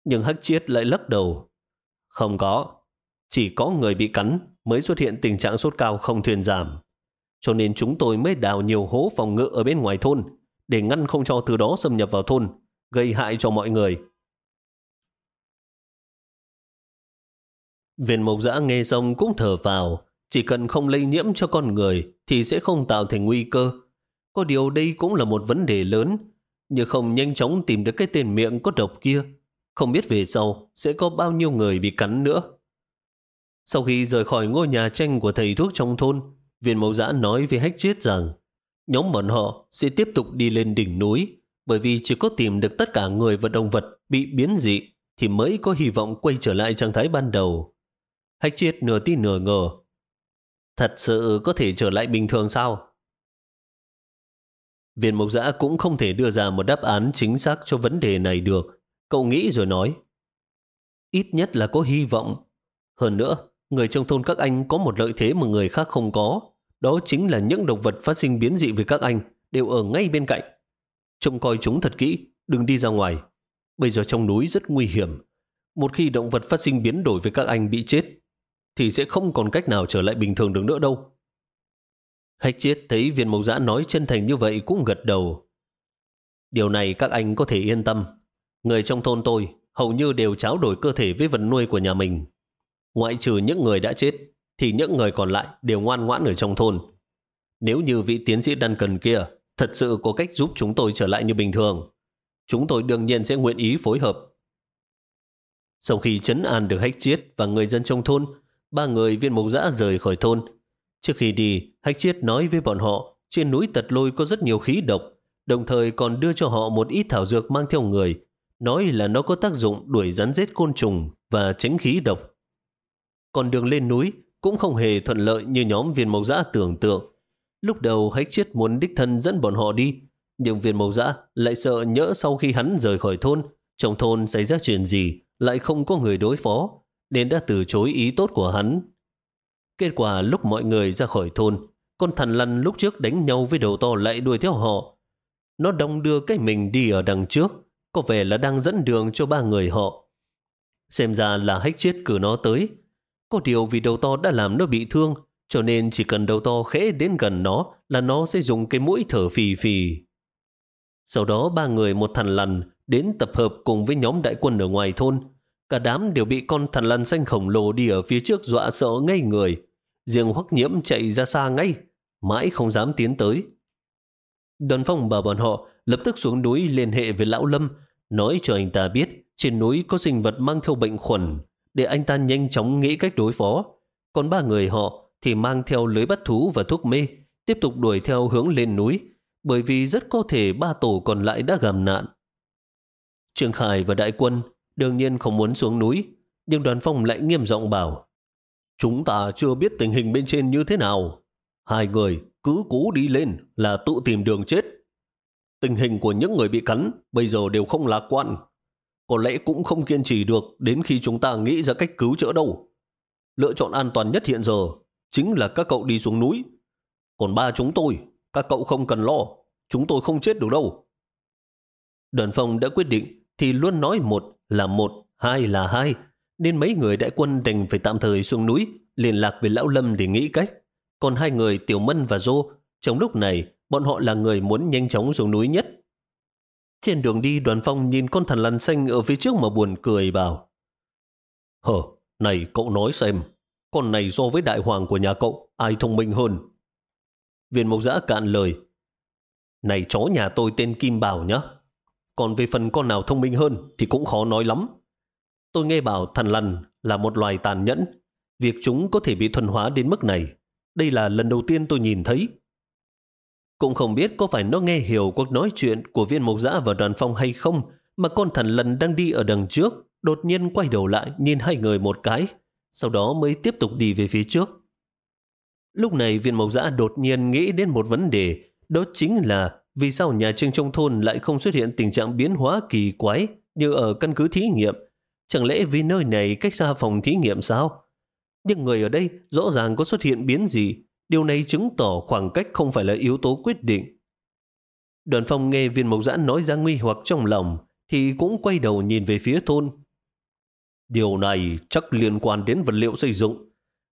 Nhưng hắc chiết lại lắc đầu. Không có. Chỉ có người bị cắn mới xuất hiện tình trạng sốt cao không thuyền giảm. Cho nên chúng tôi mới đào nhiều hố phòng ngự ở bên ngoài thôn để ngăn không cho từ đó xâm nhập vào thôn, gây hại cho mọi người. Viên mộc giã nghe xong cũng thở vào, chỉ cần không lây nhiễm cho con người thì sẽ không tạo thành nguy cơ. Có điều đây cũng là một vấn đề lớn, nhưng không nhanh chóng tìm được cái tên miệng có độc kia. Không biết về sau sẽ có bao nhiêu người bị cắn nữa. Sau khi rời khỏi ngôi nhà tranh của thầy thuốc trong thôn, viên mẫu giã nói với hách chiết rằng nhóm bọn họ sẽ tiếp tục đi lên đỉnh núi bởi vì chỉ có tìm được tất cả người và động vật bị biến dị thì mới có hy vọng quay trở lại trạng thái ban đầu. Hách chiết nửa tin nửa ngờ. Thật sự có thể trở lại bình thường sao? Viện mộc giã cũng không thể đưa ra một đáp án chính xác cho vấn đề này được. Cậu nghĩ rồi nói. Ít nhất là có hy vọng. Hơn nữa, người trong thôn các anh có một lợi thế mà người khác không có. Đó chính là những động vật phát sinh biến dị với các anh đều ở ngay bên cạnh. Trông coi chúng thật kỹ, đừng đi ra ngoài. Bây giờ trong núi rất nguy hiểm. Một khi động vật phát sinh biến đổi với các anh bị chết, thì sẽ không còn cách nào trở lại bình thường được nữa đâu. Hách chết thấy viên mộc giã nói chân thành như vậy cũng gật đầu. Điều này các anh có thể yên tâm. Người trong thôn tôi hầu như đều tráo đổi cơ thể với vật nuôi của nhà mình. Ngoại trừ những người đã chết, thì những người còn lại đều ngoan ngoãn ở trong thôn. Nếu như vị tiến sĩ đan cần kia thật sự có cách giúp chúng tôi trở lại như bình thường, chúng tôi đương nhiên sẽ nguyện ý phối hợp. Sau khi chấn an được hách chiết và người dân trong thôn, ba người viên mục giã rời khỏi thôn. Trước khi đi, hách chiết nói với bọn họ trên núi tật lôi có rất nhiều khí độc, đồng thời còn đưa cho họ một ít thảo dược mang theo người, nói là nó có tác dụng đuổi rắn rết côn trùng và tránh khí độc. Còn đường lên núi cũng không hề thuận lợi như nhóm viên mộc giã tưởng tượng. Lúc đầu hách chiết muốn đích thân dẫn bọn họ đi, nhưng viên mộc giã lại sợ nhỡ sau khi hắn rời khỏi thôn, trong thôn xảy ra chuyện gì, lại không có người đối phó, nên đã từ chối ý tốt của hắn. Kết quả lúc mọi người ra khỏi thôn, con thần lằn lúc trước đánh nhau với đầu to lại đuổi theo họ. Nó đông đưa cái mình đi ở đằng trước, có vẻ là đang dẫn đường cho ba người họ. Xem ra là hách chết cử nó tới. Có điều vì đầu to đã làm nó bị thương, cho nên chỉ cần đầu to khẽ đến gần nó là nó sẽ dùng cái mũi thở phì phì. Sau đó ba người một thằn lằn đến tập hợp cùng với nhóm đại quân ở ngoài thôn. Cả đám đều bị con thằn lằn xanh khổng lồ đi ở phía trước dọa sợ ngây người. Riêng hoắc nhiễm chạy ra xa ngay, mãi không dám tiến tới. Đoàn phong bảo bọn họ lập tức xuống núi liên hệ với Lão Lâm, nói cho anh ta biết trên núi có sinh vật mang theo bệnh khuẩn, để anh ta nhanh chóng nghĩ cách đối phó. Còn ba người họ thì mang theo lưới bắt thú và thuốc mê, tiếp tục đuổi theo hướng lên núi, bởi vì rất có thể ba tổ còn lại đã gặp nạn. Trương Khải và đại quân đương nhiên không muốn xuống núi, nhưng đoàn phong lại nghiêm giọng bảo Chúng ta chưa biết tình hình bên trên như thế nào. Hai người cứ cố đi lên là tự tìm đường chết. Tình hình của những người bị cắn bây giờ đều không lạc quan. Có lẽ cũng không kiên trì được đến khi chúng ta nghĩ ra cách cứu chữa đâu. Lựa chọn an toàn nhất hiện giờ chính là các cậu đi xuống núi. Còn ba chúng tôi, các cậu không cần lo. Chúng tôi không chết được đâu. Đoàn phong đã quyết định thì luôn nói một là một, hai là hai, nên mấy người đại quân đành phải tạm thời xuống núi, liên lạc với Lão Lâm để nghĩ cách. Còn hai người Tiểu Mân và Dô, trong lúc này, bọn họ là người muốn nhanh chóng xuống núi nhất. Trên đường đi, đoàn phong nhìn con thần lằn xanh ở phía trước mà buồn cười bảo. Hờ, này cậu nói xem, con này so với đại hoàng của nhà cậu, ai thông minh hơn? Viên mộc giã cạn lời. Này chó nhà tôi tên Kim Bảo nhá. Còn về phần con nào thông minh hơn thì cũng khó nói lắm. Tôi nghe bảo thần lằn là một loài tàn nhẫn. Việc chúng có thể bị thuần hóa đến mức này. Đây là lần đầu tiên tôi nhìn thấy. Cũng không biết có phải nó nghe hiểu cuộc nói chuyện của viên mộc giã và đoàn phong hay không, mà con thần lần đang đi ở đằng trước, đột nhiên quay đầu lại nhìn hai người một cái, sau đó mới tiếp tục đi về phía trước. Lúc này viên mộc giã đột nhiên nghĩ đến một vấn đề, đó chính là vì sao nhà trưng trong thôn lại không xuất hiện tình trạng biến hóa kỳ quái như ở căn cứ thí nghiệm. Chẳng lẽ vì nơi này cách xa phòng thí nghiệm sao? Nhưng người ở đây rõ ràng có xuất hiện biến gì, Điều này chứng tỏ khoảng cách không phải là yếu tố quyết định. Đoàn phong nghe viên mộc giã nói ra nguy hoặc trong lòng, thì cũng quay đầu nhìn về phía thôn. Điều này chắc liên quan đến vật liệu xây dựng.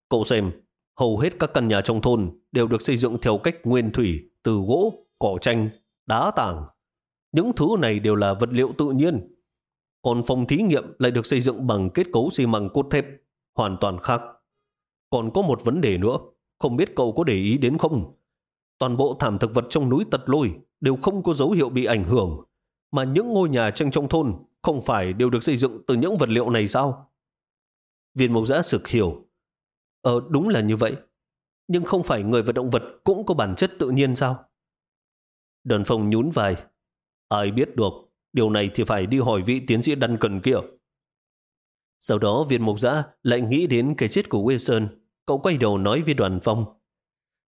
Cậu xem, hầu hết các căn nhà trong thôn đều được xây dựng theo cách nguyên thủy, từ gỗ, cỏ tranh, đá tảng. Những thứ này đều là vật liệu tự nhiên. Còn phòng thí nghiệm lại được xây dựng bằng kết cấu xi măng cốt thép, hoàn toàn khác. Còn có một vấn đề nữa, không biết cậu có để ý đến không? Toàn bộ thảm thực vật trong núi Tật Lôi đều không có dấu hiệu bị ảnh hưởng, mà những ngôi nhà tranh trong thôn không phải đều được xây dựng từ những vật liệu này sao? Viên Mộc giã sực hiểu. Ờ, đúng là như vậy. Nhưng không phải người và động vật cũng có bản chất tự nhiên sao? Đơn phong nhún vai. Ai biết được, điều này thì phải đi hỏi vị tiến sĩ đăn cần kia. Sau đó viên mục giã lại nghĩ đến cái chết của Wilson. Cậu quay đầu nói với đoàn phong.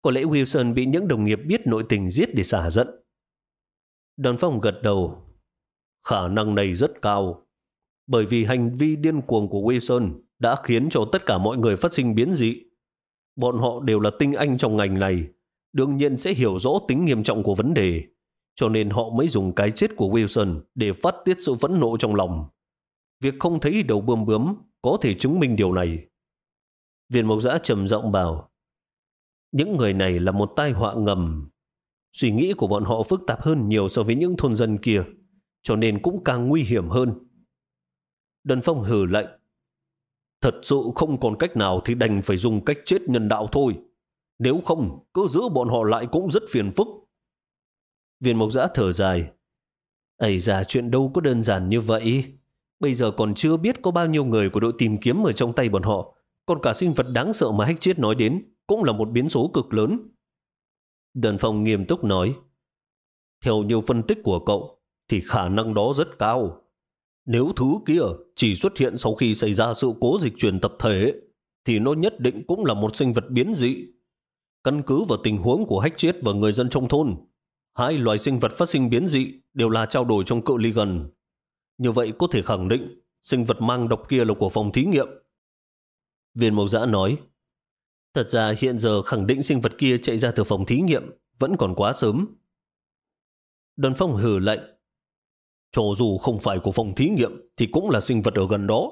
Có lẽ Wilson bị những đồng nghiệp biết nội tình giết để xả giận. Đoàn phong gật đầu. Khả năng này rất cao. Bởi vì hành vi điên cuồng của Wilson đã khiến cho tất cả mọi người phát sinh biến dị. Bọn họ đều là tinh anh trong ngành này, đương nhiên sẽ hiểu rõ tính nghiêm trọng của vấn đề, cho nên họ mới dùng cái chết của Wilson để phát tiết sự phẫn nộ trong lòng. Việc không thấy đầu bươm bướm có thể chứng minh điều này. Viên mộc giã trầm giọng bảo, những người này là một tai họa ngầm. Suy nghĩ của bọn họ phức tạp hơn nhiều so với những thôn dân kia, cho nên cũng càng nguy hiểm hơn. Đơn Phong hừ lạnh. Thật sự không còn cách nào thì đành phải dùng cách chết nhân đạo thôi. Nếu không, cứ giữ bọn họ lại cũng rất phiền phức. Viên mộc giã thở dài. Ây ra chuyện đâu có đơn giản như vậy. Bây giờ còn chưa biết có bao nhiêu người của đội tìm kiếm ở trong tay bọn họ. Còn cả sinh vật đáng sợ mà hách chết nói đến cũng là một biến số cực lớn. Đần Phong nghiêm túc nói. Theo nhiều phân tích của cậu, thì khả năng đó rất cao. Nếu thứ kia chỉ xuất hiện sau khi xảy ra sự cố dịch truyền tập thể, thì nó nhất định cũng là một sinh vật biến dị. Căn cứ vào tình huống của hách chết và người dân trong thôn, hai loài sinh vật phát sinh biến dị đều là trao đổi trong cự ly gần. Như vậy có thể khẳng định sinh vật mang độc kia là của phòng thí nghiệm. Viên Mộc Giã nói, thật ra hiện giờ khẳng định sinh vật kia chạy ra từ phòng thí nghiệm vẫn còn quá sớm. Đơn Phong hử lạnh, cho dù không phải của phòng thí nghiệm thì cũng là sinh vật ở gần đó.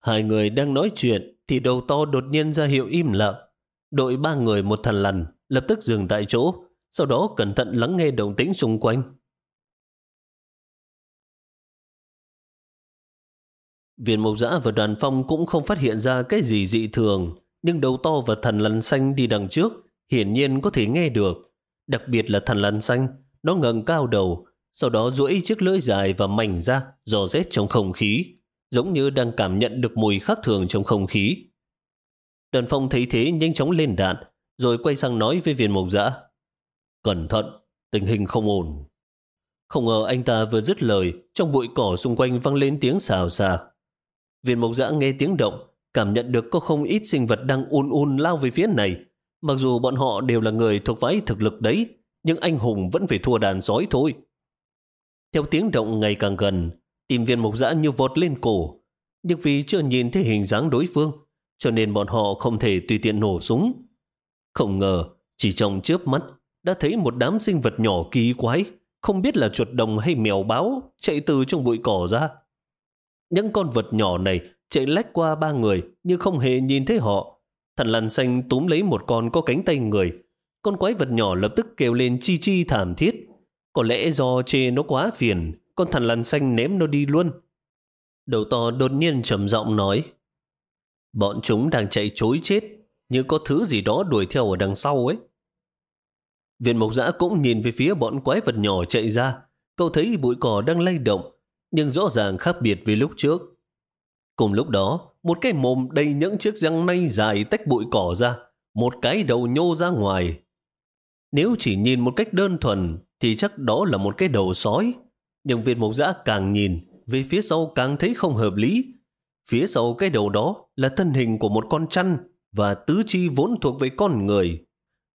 Hai người đang nói chuyện thì đầu to đột nhiên ra hiệu im lặng. Đội ba người một thằn lằn lập tức dừng tại chỗ, sau đó cẩn thận lắng nghe động tĩnh xung quanh. Viên mộc giã và đoàn phong cũng không phát hiện ra cái gì dị thường, nhưng đầu to và thần lằn xanh đi đằng trước hiển nhiên có thể nghe được. Đặc biệt là thần lằn xanh, nó ngẩng cao đầu, sau đó duỗi chiếc lưỡi dài và mảnh ra, dò rét trong không khí, giống như đang cảm nhận được mùi khác thường trong không khí. Đoàn phong thấy thế nhanh chóng lên đạn, rồi quay sang nói với viên mộc dã. Cẩn thận, tình hình không ổn. Không ngờ anh ta vừa dứt lời, trong bụi cỏ xung quanh vang lên tiếng xào xạc. Viên mộc dã nghe tiếng động, cảm nhận được có không ít sinh vật đang un un lao về phía này. Mặc dù bọn họ đều là người thuộc vái thực lực đấy, nhưng anh hùng vẫn phải thua đàn sói thôi. Theo tiếng động ngày càng gần, tìm viên Mộc giã như vọt lên cổ. Nhưng vì chưa nhìn thấy hình dáng đối phương, cho nên bọn họ không thể tùy tiện nổ súng. Không ngờ, chỉ trong chớp mắt, đã thấy một đám sinh vật nhỏ kỳ quái, không biết là chuột đồng hay mèo báo, chạy từ trong bụi cỏ ra. Những con vật nhỏ này chạy lách qua ba người nhưng không hề nhìn thấy họ. Thần lằn xanh túm lấy một con có cánh tay người. Con quái vật nhỏ lập tức kêu lên chi chi thảm thiết. Có lẽ do chê nó quá phiền, con thần lằn xanh ném nó đi luôn. Đầu to đột nhiên trầm giọng nói, bọn chúng đang chạy chối chết, như có thứ gì đó đuổi theo ở đằng sau ấy. Viên mộc giã cũng nhìn về phía bọn quái vật nhỏ chạy ra, cậu thấy bụi cỏ đang lay động, nhưng rõ ràng khác biệt với lúc trước. Cùng lúc đó, một cái mồm đầy những chiếc răng nanh dài tách bụi cỏ ra, một cái đầu nhô ra ngoài. Nếu chỉ nhìn một cách đơn thuần thì chắc đó là một cái đầu sói. Nhưng viên mộc giã càng nhìn, về phía sau càng thấy không hợp lý. Phía sau cái đầu đó là thân hình của một con chăn và tứ chi vốn thuộc về con người.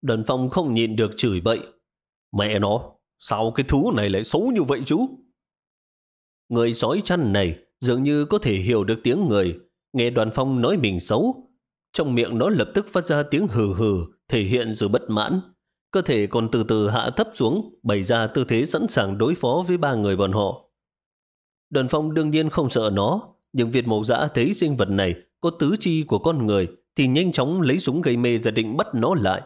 Đơn phong không nhịn được chửi bậy. Mẹ nó, sao cái thú này lại xấu như vậy chú? Người sói chăn này dường như có thể hiểu được tiếng người, nghe đoàn phong nói mình xấu. Trong miệng nó lập tức phát ra tiếng hừ hừ, thể hiện sự bất mãn. Cơ thể còn từ từ hạ thấp xuống, bày ra tư thế sẵn sàng đối phó với ba người bọn họ. Đoàn phong đương nhiên không sợ nó, Nhưng Việt mẫu giã thấy sinh vật này có tứ chi của con người thì nhanh chóng lấy súng gây mê ra định bắt nó lại.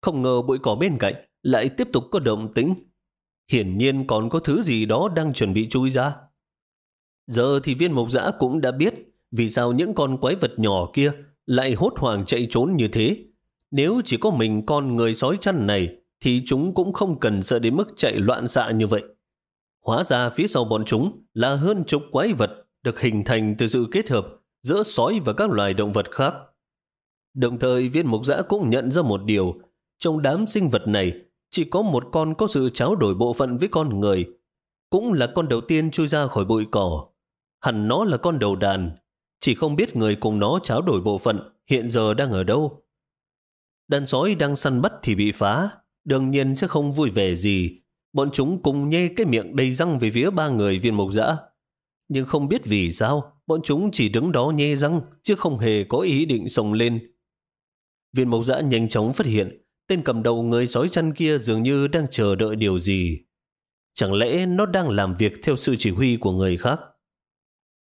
Không ngờ bụi cỏ bên cạnh lại tiếp tục có động tĩnh. Hiển nhiên còn có thứ gì đó đang chuẩn bị chui ra. Giờ thì viên mộc dã cũng đã biết vì sao những con quái vật nhỏ kia lại hốt hoảng chạy trốn như thế. Nếu chỉ có mình con người sói chăn này thì chúng cũng không cần sợ đến mức chạy loạn xạ như vậy. Hóa ra phía sau bọn chúng là hơn chục quái vật được hình thành từ sự kết hợp giữa sói và các loài động vật khác. Đồng thời viên mục giã cũng nhận ra một điều, trong đám sinh vật này chỉ có một con có sự tráo đổi bộ phận với con người, cũng là con đầu tiên chui ra khỏi bụi cỏ. Hẳn nó là con đầu đàn, chỉ không biết người cùng nó tráo đổi bộ phận hiện giờ đang ở đâu. Đàn sói đang săn bắt thì bị phá, đương nhiên sẽ không vui vẻ gì. Bọn chúng cùng nhê cái miệng đầy răng về phía ba người viên mộc dã. Nhưng không biết vì sao, bọn chúng chỉ đứng đó nhê răng, chứ không hề có ý định sồng lên. Viên mộc dã nhanh chóng phát hiện, tên cầm đầu người sói chăn kia dường như đang chờ đợi điều gì. Chẳng lẽ nó đang làm việc theo sự chỉ huy của người khác?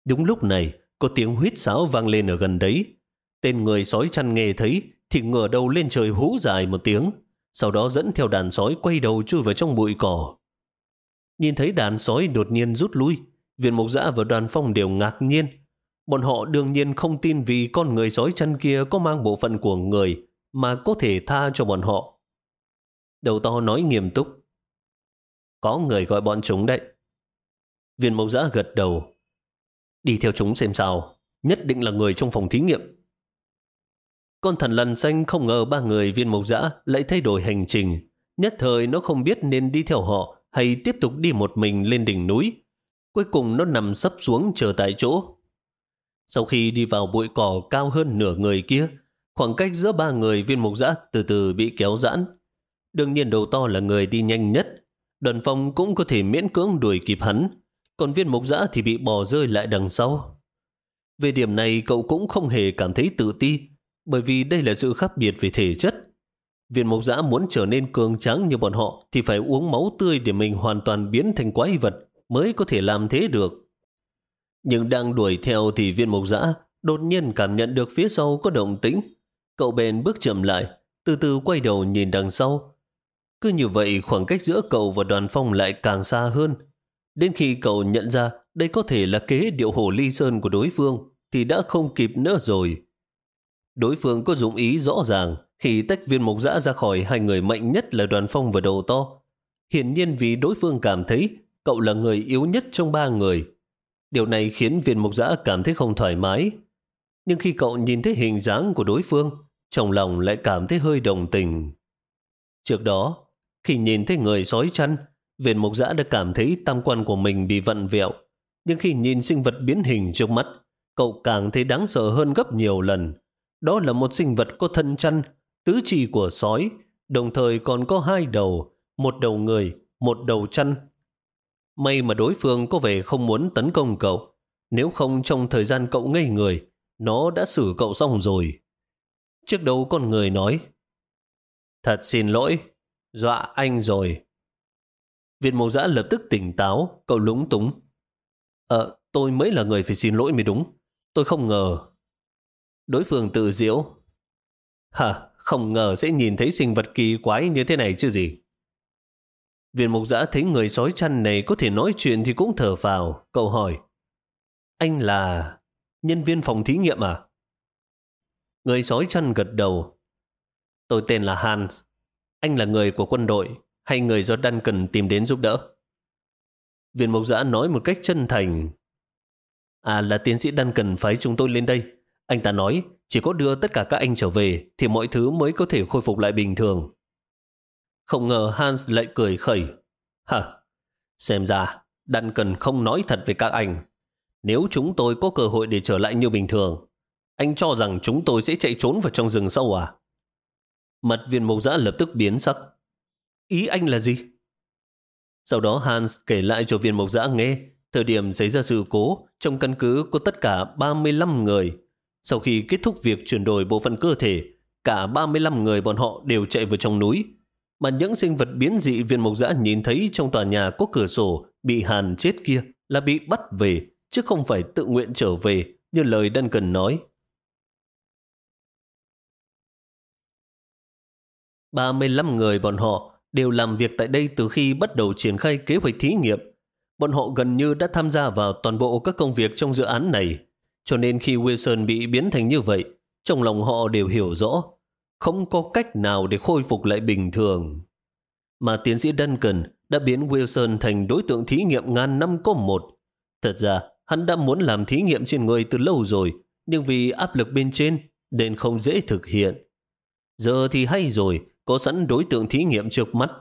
Đúng lúc này, có tiếng huyết sáo vang lên ở gần đấy. Tên người sói chăn nghe thấy thì ngửa đầu lên trời hú dài một tiếng, sau đó dẫn theo đàn sói quay đầu chui vào trong bụi cỏ. Nhìn thấy đàn sói đột nhiên rút lui, viên mục dã và đoàn phong đều ngạc nhiên. Bọn họ đương nhiên không tin vì con người sói chăn kia có mang bộ phận của người mà có thể tha cho bọn họ. Đầu to nói nghiêm túc. Có người gọi bọn chúng đấy. Viên mộc giã gật đầu. Đi theo chúng xem sao. Nhất định là người trong phòng thí nghiệm. Con thần lằn xanh không ngờ ba người viên mộc dã lại thay đổi hành trình. Nhất thời nó không biết nên đi theo họ hay tiếp tục đi một mình lên đỉnh núi. Cuối cùng nó nằm sấp xuống chờ tại chỗ. Sau khi đi vào bụi cỏ cao hơn nửa người kia, khoảng cách giữa ba người viên mục dã từ từ bị kéo giãn. Đương nhiên đầu to là người đi nhanh nhất. Đoàn phong cũng có thể miễn cưỡng đuổi kịp hắn, còn viên mục dã thì bị bỏ rơi lại đằng sau. Về điểm này cậu cũng không hề cảm thấy tự ti, bởi vì đây là sự khác biệt về thể chất. Viên mộc giã muốn trở nên cường tráng như bọn họ thì phải uống máu tươi để mình hoàn toàn biến thành quái vật mới có thể làm thế được. Nhưng đang đuổi theo thì viên mộc giã đột nhiên cảm nhận được phía sau có động tĩnh. Cậu bèn bước chậm lại, từ từ quay đầu nhìn đằng sau. Cứ như vậy khoảng cách giữa cậu và đoàn phong lại càng xa hơn. Đến khi cậu nhận ra đây có thể là kế điệu hổ ly sơn của đối phương thì đã không kịp nữa rồi. Đối phương có dụng ý rõ ràng khi tách viên mục Dã ra khỏi hai người mạnh nhất là đoàn phong và đầu to. Hiển nhiên vì đối phương cảm thấy cậu là người yếu nhất trong ba người. Điều này khiến viên mục Dã cảm thấy không thoải mái. Nhưng khi cậu nhìn thấy hình dáng của đối phương, trong lòng lại cảm thấy hơi đồng tình. Trước đó, khi nhìn thấy người sói chăn, Viện mục giã đã cảm thấy tam quan của mình bị vặn vẹo. Nhưng khi nhìn sinh vật biến hình trước mắt, cậu càng thấy đáng sợ hơn gấp nhiều lần. Đó là một sinh vật có thân chăn, tứ chi của sói, đồng thời còn có hai đầu, một đầu người, một đầu chăn. May mà đối phương có vẻ không muốn tấn công cậu, nếu không trong thời gian cậu ngây người, nó đã xử cậu xong rồi. Trước đầu con người nói, Thật xin lỗi, dọa anh rồi. Viên mộc giã lập tức tỉnh táo, cậu lúng túng. Ờ, tôi mới là người phải xin lỗi mới đúng. Tôi không ngờ Đối phương tự diễu. Hả, không ngờ sẽ nhìn thấy sinh vật kỳ quái như thế này chứ gì. Viên mục giã thấy người sói chăn này có thể nói chuyện thì cũng thở vào. Cậu hỏi, anh là nhân viên phòng thí nghiệm à? Người sói chăn gật đầu. Tôi tên là Hans. Anh là người của quân đội hay người do Duncan tìm đến giúp đỡ? Viên Mộc giã nói một cách chân thành. À là tiến sĩ Duncan phái chúng tôi lên đây. Anh ta nói chỉ có đưa tất cả các anh trở về thì mọi thứ mới có thể khôi phục lại bình thường. Không ngờ Hans lại cười khẩy. Hả? Xem ra, Đan cần không nói thật với các anh. Nếu chúng tôi có cơ hội để trở lại như bình thường, anh cho rằng chúng tôi sẽ chạy trốn vào trong rừng sâu à? Mặt viên mộc giã lập tức biến sắc. Ý anh là gì? Sau đó Hans kể lại cho viên mộc giã nghe thời điểm xảy ra sự cố trong căn cứ có tất cả 35 người sau khi kết thúc việc chuyển đổi bộ phận cơ thể, cả 35 người bọn họ đều chạy vào trong núi. Mà những sinh vật biến dị viên mộc giã nhìn thấy trong tòa nhà có cửa sổ bị hàn chết kia là bị bắt về, chứ không phải tự nguyện trở về như lời Duncan nói. 35 người bọn họ đều làm việc tại đây từ khi bắt đầu triển khai kế hoạch thí nghiệm. Bọn họ gần như đã tham gia vào toàn bộ các công việc trong dự án này. Cho nên khi Wilson bị biến thành như vậy, trong lòng họ đều hiểu rõ, không có cách nào để khôi phục lại bình thường. Mà tiến sĩ Duncan đã biến Wilson thành đối tượng thí nghiệm ngàn năm có một. Thật ra, hắn đã muốn làm thí nghiệm trên người từ lâu rồi, nhưng vì áp lực bên trên nên không dễ thực hiện. Giờ thì hay rồi, có sẵn đối tượng thí nghiệm trước mắt.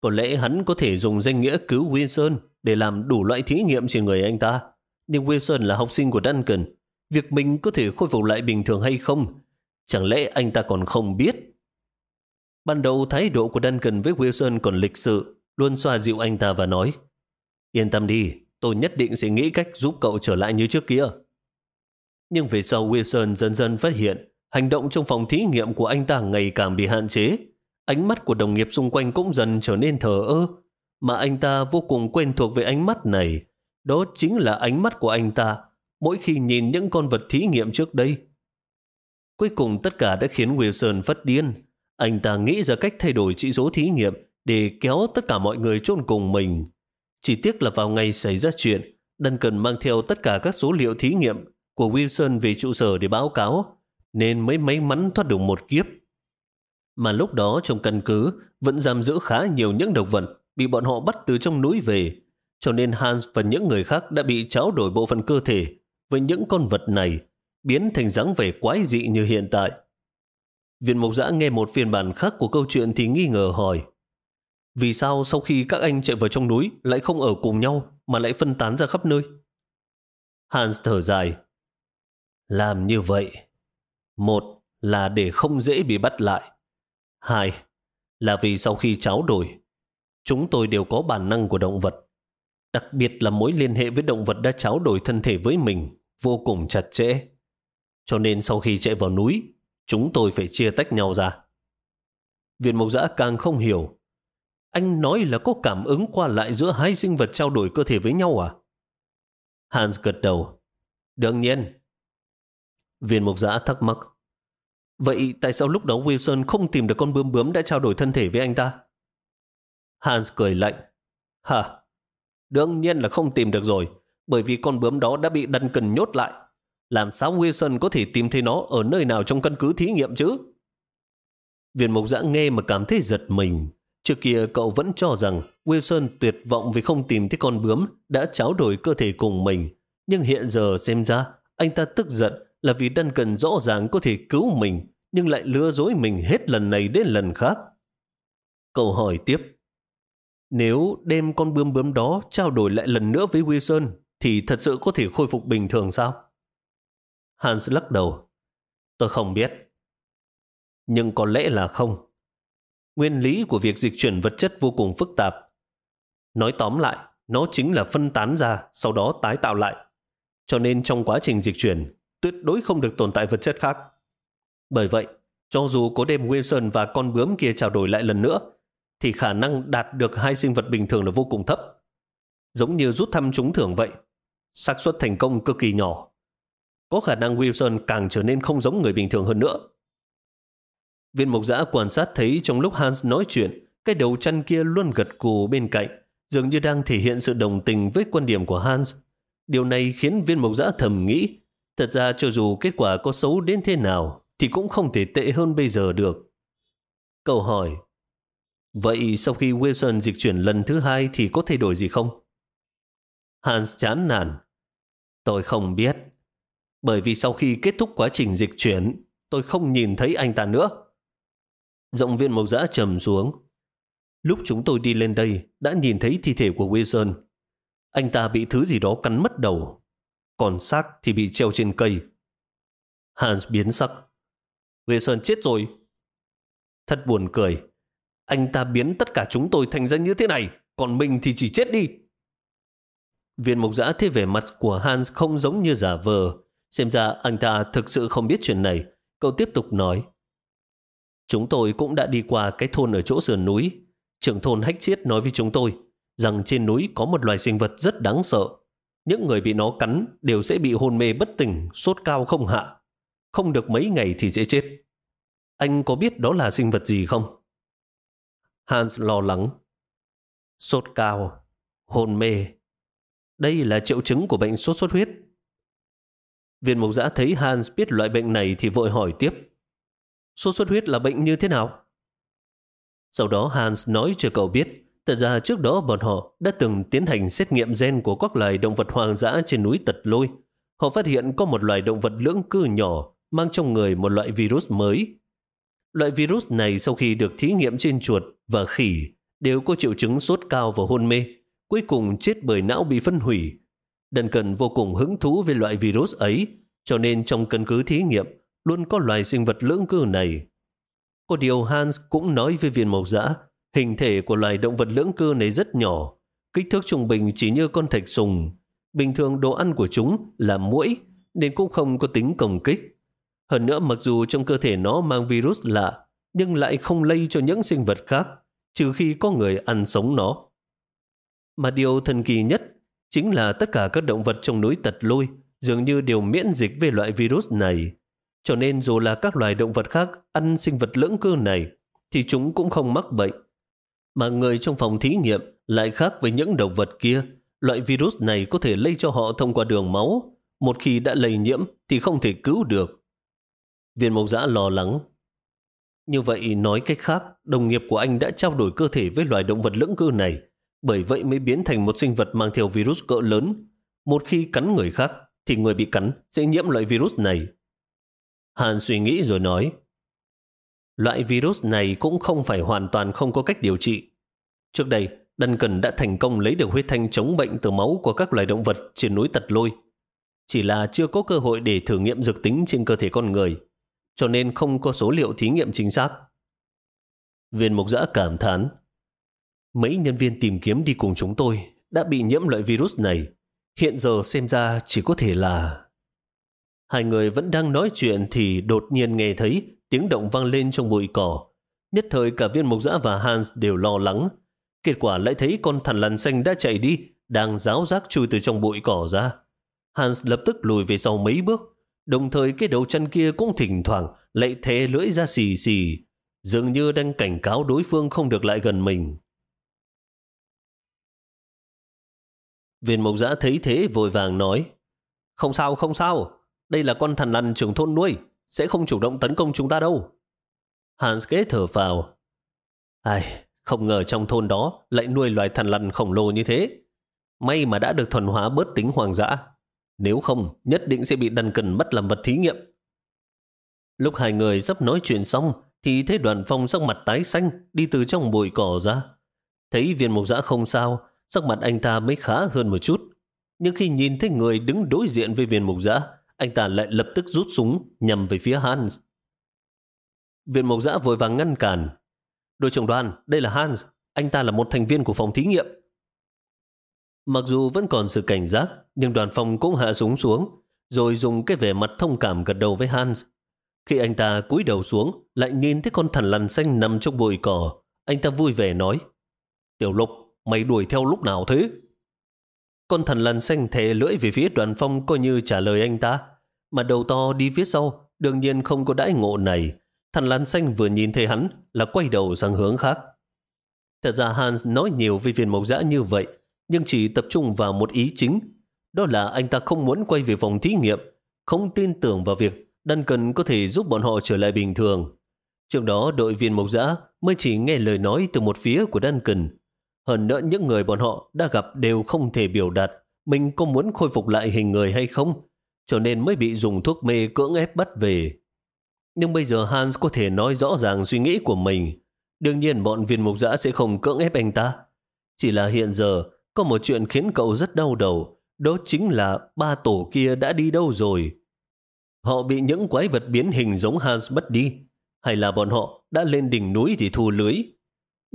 Có lẽ hắn có thể dùng danh nghĩa cứu Wilson để làm đủ loại thí nghiệm trên người anh ta. Nhưng Wilson là học sinh của Duncan. Việc mình có thể khôi phục lại bình thường hay không? Chẳng lẽ anh ta còn không biết? Ban đầu thái độ của Duncan với Wilson còn lịch sự, luôn xoa dịu anh ta và nói Yên tâm đi, tôi nhất định sẽ nghĩ cách giúp cậu trở lại như trước kia. Nhưng về sau Wilson dần dần phát hiện hành động trong phòng thí nghiệm của anh ta ngày càng bị hạn chế. Ánh mắt của đồng nghiệp xung quanh cũng dần trở nên thờ ơ, mà anh ta vô cùng quen thuộc với ánh mắt này. Đó chính là ánh mắt của anh ta mỗi khi nhìn những con vật thí nghiệm trước đây. Cuối cùng tất cả đã khiến Wilson phát điên. Anh ta nghĩ ra cách thay đổi chỉ số thí nghiệm để kéo tất cả mọi người chôn cùng mình. Chỉ tiếc là vào ngày xảy ra chuyện, Duncan mang theo tất cả các số liệu thí nghiệm của Wilson về trụ sở để báo cáo, nên mới may mắn thoát được một kiếp. Mà lúc đó trong căn cứ vẫn giam giữ khá nhiều những độc vật bị bọn họ bắt từ trong núi về, cho nên Hans và những người khác đã bị tráo đổi bộ phận cơ thể với những con vật này, biến thành dáng vẻ quái dị như hiện tại. Viên mộc giã nghe một phiên bản khác của câu chuyện thì nghi ngờ hỏi Vì sao sau khi các anh chạy vào trong núi lại không ở cùng nhau mà lại phân tán ra khắp nơi? Hans thở dài Làm như vậy Một là để không dễ bị bắt lại Hai là vì sau khi tráo đổi chúng tôi đều có bản năng của động vật. Đặc biệt là mối liên hệ với động vật đã tráo đổi thân thể với mình vô cùng chặt chẽ. Cho nên sau khi chạy vào núi, chúng tôi phải chia tách nhau ra. Viện mộc giã càng không hiểu. Anh nói là có cảm ứng qua lại giữa hai sinh vật trao đổi cơ thể với nhau à? Hans gật đầu. Đương nhiên. Viên mộc giã thắc mắc. Vậy tại sao lúc đó Wilson không tìm được con bướm bướm đã trao đổi thân thể với anh ta? Hans cười lạnh. Hả? Đương nhiên là không tìm được rồi, bởi vì con bướm đó đã bị Duncan nhốt lại. Làm sao Wilson có thể tìm thấy nó ở nơi nào trong căn cứ thí nghiệm chứ? Viên mộc giã nghe mà cảm thấy giật mình. Trước kia cậu vẫn cho rằng Wilson tuyệt vọng vì không tìm thấy con bướm đã tráo đổi cơ thể cùng mình. Nhưng hiện giờ xem ra, anh ta tức giận là vì Duncan rõ ràng có thể cứu mình, nhưng lại lừa dối mình hết lần này đến lần khác. Câu hỏi tiếp, nếu đem con bướm bướm đó trao đổi lại lần nữa với Wilson, thì thật sự có thể khôi phục bình thường sao? Hans lắc đầu. Tôi không biết. Nhưng có lẽ là không. Nguyên lý của việc dịch chuyển vật chất vô cùng phức tạp. Nói tóm lại, nó chính là phân tán ra, sau đó tái tạo lại. Cho nên trong quá trình dịch chuyển, tuyệt đối không được tồn tại vật chất khác. Bởi vậy, cho dù có đem Wilson và con bướm kia trao đổi lại lần nữa, thì khả năng đạt được hai sinh vật bình thường là vô cùng thấp. Giống như rút thăm trúng thưởng vậy, xác suất thành công cực kỳ nhỏ. Có khả năng Wilson càng trở nên không giống người bình thường hơn nữa. Viên mộc giã quan sát thấy trong lúc Hans nói chuyện, cái đầu chăn kia luôn gật cù bên cạnh, dường như đang thể hiện sự đồng tình với quan điểm của Hans. Điều này khiến viên mộc giã thầm nghĩ, thật ra cho dù kết quả có xấu đến thế nào, thì cũng không thể tệ hơn bây giờ được. Câu hỏi, vậy sau khi Wilson dịch chuyển lần thứ hai thì có thay đổi gì không? Hans chán nản. Tôi không biết. Bởi vì sau khi kết thúc quá trình dịch chuyển, tôi không nhìn thấy anh ta nữa. Giọng viên mộc giã trầm xuống. Lúc chúng tôi đi lên đây, đã nhìn thấy thi thể của Wilson. Anh ta bị thứ gì đó cắn mất đầu. Còn xác thì bị treo trên cây. Hans biến sắc. Wilson chết rồi. Thật buồn cười. Anh ta biến tất cả chúng tôi thành ra như thế này, còn mình thì chỉ chết đi. Viên mục giã thấy vẻ mặt của Hans không giống như giả vờ. Xem ra anh ta thực sự không biết chuyện này. Cậu tiếp tục nói. Chúng tôi cũng đã đi qua cái thôn ở chỗ sườn núi. Trưởng thôn Hách Chiết nói với chúng tôi rằng trên núi có một loài sinh vật rất đáng sợ. Những người bị nó cắn đều sẽ bị hôn mê bất tỉnh, sốt cao không hạ. Không được mấy ngày thì sẽ chết. Anh có biết đó là sinh vật gì không? Hans lo lắng. Sốt cao, hôn mê. Đây là triệu chứng của bệnh sốt xuất huyết. Viên mục giã thấy Hans biết loại bệnh này thì vội hỏi tiếp. Sốt xuất huyết là bệnh như thế nào? Sau đó Hans nói cho cậu biết, thật ra trước đó bọn họ đã từng tiến hành xét nghiệm gen của các loài động vật hoang dã trên núi Tật Lôi. Họ phát hiện có một loài động vật lưỡng cư nhỏ mang trong người một loại virus mới. Loại virus này sau khi được thí nghiệm trên chuột và khỉ đều có triệu chứng sốt cao và hôn mê, cuối cùng chết bởi não bị phân hủy. Duncan vô cùng hứng thú về loại virus ấy, cho nên trong căn cứ thí nghiệm luôn có loài sinh vật lưỡng cư này. Có điều Hans cũng nói với viên mộc dã, hình thể của loài động vật lưỡng cư này rất nhỏ, kích thước trung bình chỉ như con thạch sùng. Bình thường đồ ăn của chúng là muỗi, nên cũng không có tính công kích. Hơn nữa mặc dù trong cơ thể nó mang virus lạ, nhưng lại không lây cho những sinh vật khác, trừ khi có người ăn sống nó. Mà điều thần kỳ nhất chính là tất cả các động vật trong núi tật lôi dường như đều miễn dịch về loại virus này. Cho nên dù là các loài động vật khác ăn sinh vật lưỡng cư này, thì chúng cũng không mắc bệnh. Mà người trong phòng thí nghiệm lại khác với những động vật kia. Loại virus này có thể lây cho họ thông qua đường máu. Một khi đã lây nhiễm thì không thể cứu được. Viên mộc giã lo lắng. Như vậy nói cách khác, đồng nghiệp của anh đã trao đổi cơ thể với loài động vật lưỡng cư này, bởi vậy mới biến thành một sinh vật mang theo virus cỡ lớn. Một khi cắn người khác, thì người bị cắn sẽ nhiễm loại virus này. Hàn suy nghĩ rồi nói, loại virus này cũng không phải hoàn toàn không có cách điều trị. Trước đây, Duncan đã thành công lấy được huyết thanh chống bệnh từ máu của các loài động vật trên núi Tật Lôi. Chỉ là chưa có cơ hội để thử nghiệm dược tính trên cơ thể con người, cho nên không có số liệu thí nghiệm chính xác. Viên mục giã cảm thán, mấy nhân viên tìm kiếm đi cùng chúng tôi đã bị nhiễm loại virus này. Hiện giờ xem ra chỉ có thể là... Hai người vẫn đang nói chuyện thì đột nhiên nghe thấy tiếng động vang lên trong bụi cỏ. Nhất thời cả viên mục giã và Hans đều lo lắng. Kết quả lại thấy con thằn lằn xanh đã chạy đi, đang ráo rác chui từ trong bụi cỏ ra. Hans lập tức lùi về sau mấy bước, đồng thời cái đầu chân kia cũng thỉnh thoảng lại thế lưỡi ra xì xì, dường như đang cảnh cáo đối phương không được lại gần mình. Viên mộc giã thấy thế vội vàng nói, không sao, không sao, đây là con thằn lằn trưởng thôn nuôi, sẽ không chủ động tấn công chúng ta đâu. Hans ghé thở vào. Ai, không ngờ trong thôn đó lại nuôi loài thần lằn khổng lồ như thế. May mà đã được thuần hóa bớt tính hoàng dã. Nếu không, nhất định sẽ bị đần cần mất làm vật thí nghiệm. Lúc hai người sắp nói chuyện xong, thì thấy đoàn phong sắc mặt tái xanh đi từ trong bụi cỏ ra. Thấy viên mục dã không sao, sắc mặt anh ta mới khá hơn một chút. Nhưng khi nhìn thấy người đứng đối diện với viên mục giã, anh ta lại lập tức rút súng nhằm về phía Hans. Viên mộc giã vội vàng ngăn cản. Đội trưởng đoàn, đây là Hans. Anh ta là một thành viên của phòng thí nghiệm. Mặc dù vẫn còn sự cảnh giác, nhưng đoàn phòng cũng hạ súng xuống, rồi dùng cái vẻ mặt thông cảm gật đầu với Hans. Khi anh ta cúi đầu xuống, lại nhìn thấy con thằn lằn xanh nằm trong bụi cỏ, anh ta vui vẻ nói, Tiểu Lục, mày đuổi theo lúc nào thế? Con thần lằn xanh thề lưỡi về phía đoàn phong coi như trả lời anh ta. Mà đầu to đi phía sau, đương nhiên không có đãi ngộ này. Thần lằn xanh vừa nhìn thấy hắn là quay đầu sang hướng khác. Thật ra Hans nói nhiều về viên mộc dã như vậy, nhưng chỉ tập trung vào một ý chính. Đó là anh ta không muốn quay về phòng thí nghiệm, không tin tưởng vào việc Duncan có thể giúp bọn họ trở lại bình thường. Trước đó đội viên mộc dã mới chỉ nghe lời nói từ một phía của Duncan, hơn nữa những người bọn họ đã gặp đều không thể biểu đạt mình có muốn khôi phục lại hình người hay không, cho nên mới bị dùng thuốc mê cưỡng ép bắt về. Nhưng bây giờ Hans có thể nói rõ ràng suy nghĩ của mình. Đương nhiên bọn viên mục giã sẽ không cưỡng ép anh ta. Chỉ là hiện giờ có một chuyện khiến cậu rất đau đầu. Đó chính là ba tổ kia đã đi đâu rồi. Họ bị những quái vật biến hình giống Hans bắt đi. Hay là bọn họ đã lên đỉnh núi thì thu lưới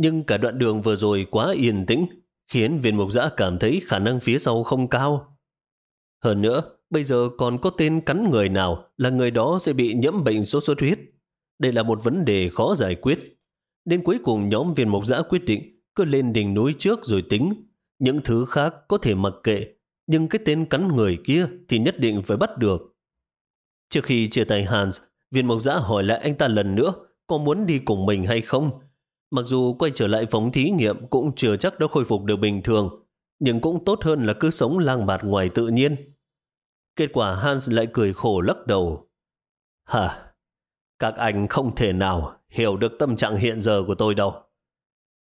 nhưng cả đoạn đường vừa rồi quá yên tĩnh, khiến viên mục giã cảm thấy khả năng phía sau không cao. Hơn nữa, bây giờ còn có tên cắn người nào là người đó sẽ bị nhiễm bệnh sốt xuất huyết. Đây là một vấn đề khó giải quyết. Đến cuối cùng nhóm viên mục giã quyết định cứ lên đỉnh núi trước rồi tính. Những thứ khác có thể mặc kệ, nhưng cái tên cắn người kia thì nhất định phải bắt được. Trước khi chia tay Hans, viên mộc giã hỏi lại anh ta lần nữa có muốn đi cùng mình hay không. Mặc dù quay trở lại phóng thí nghiệm cũng chưa chắc đã khôi phục được bình thường, nhưng cũng tốt hơn là cứ sống lang bạt ngoài tự nhiên. Kết quả Hans lại cười khổ lắc đầu. Hả? Các anh không thể nào hiểu được tâm trạng hiện giờ của tôi đâu.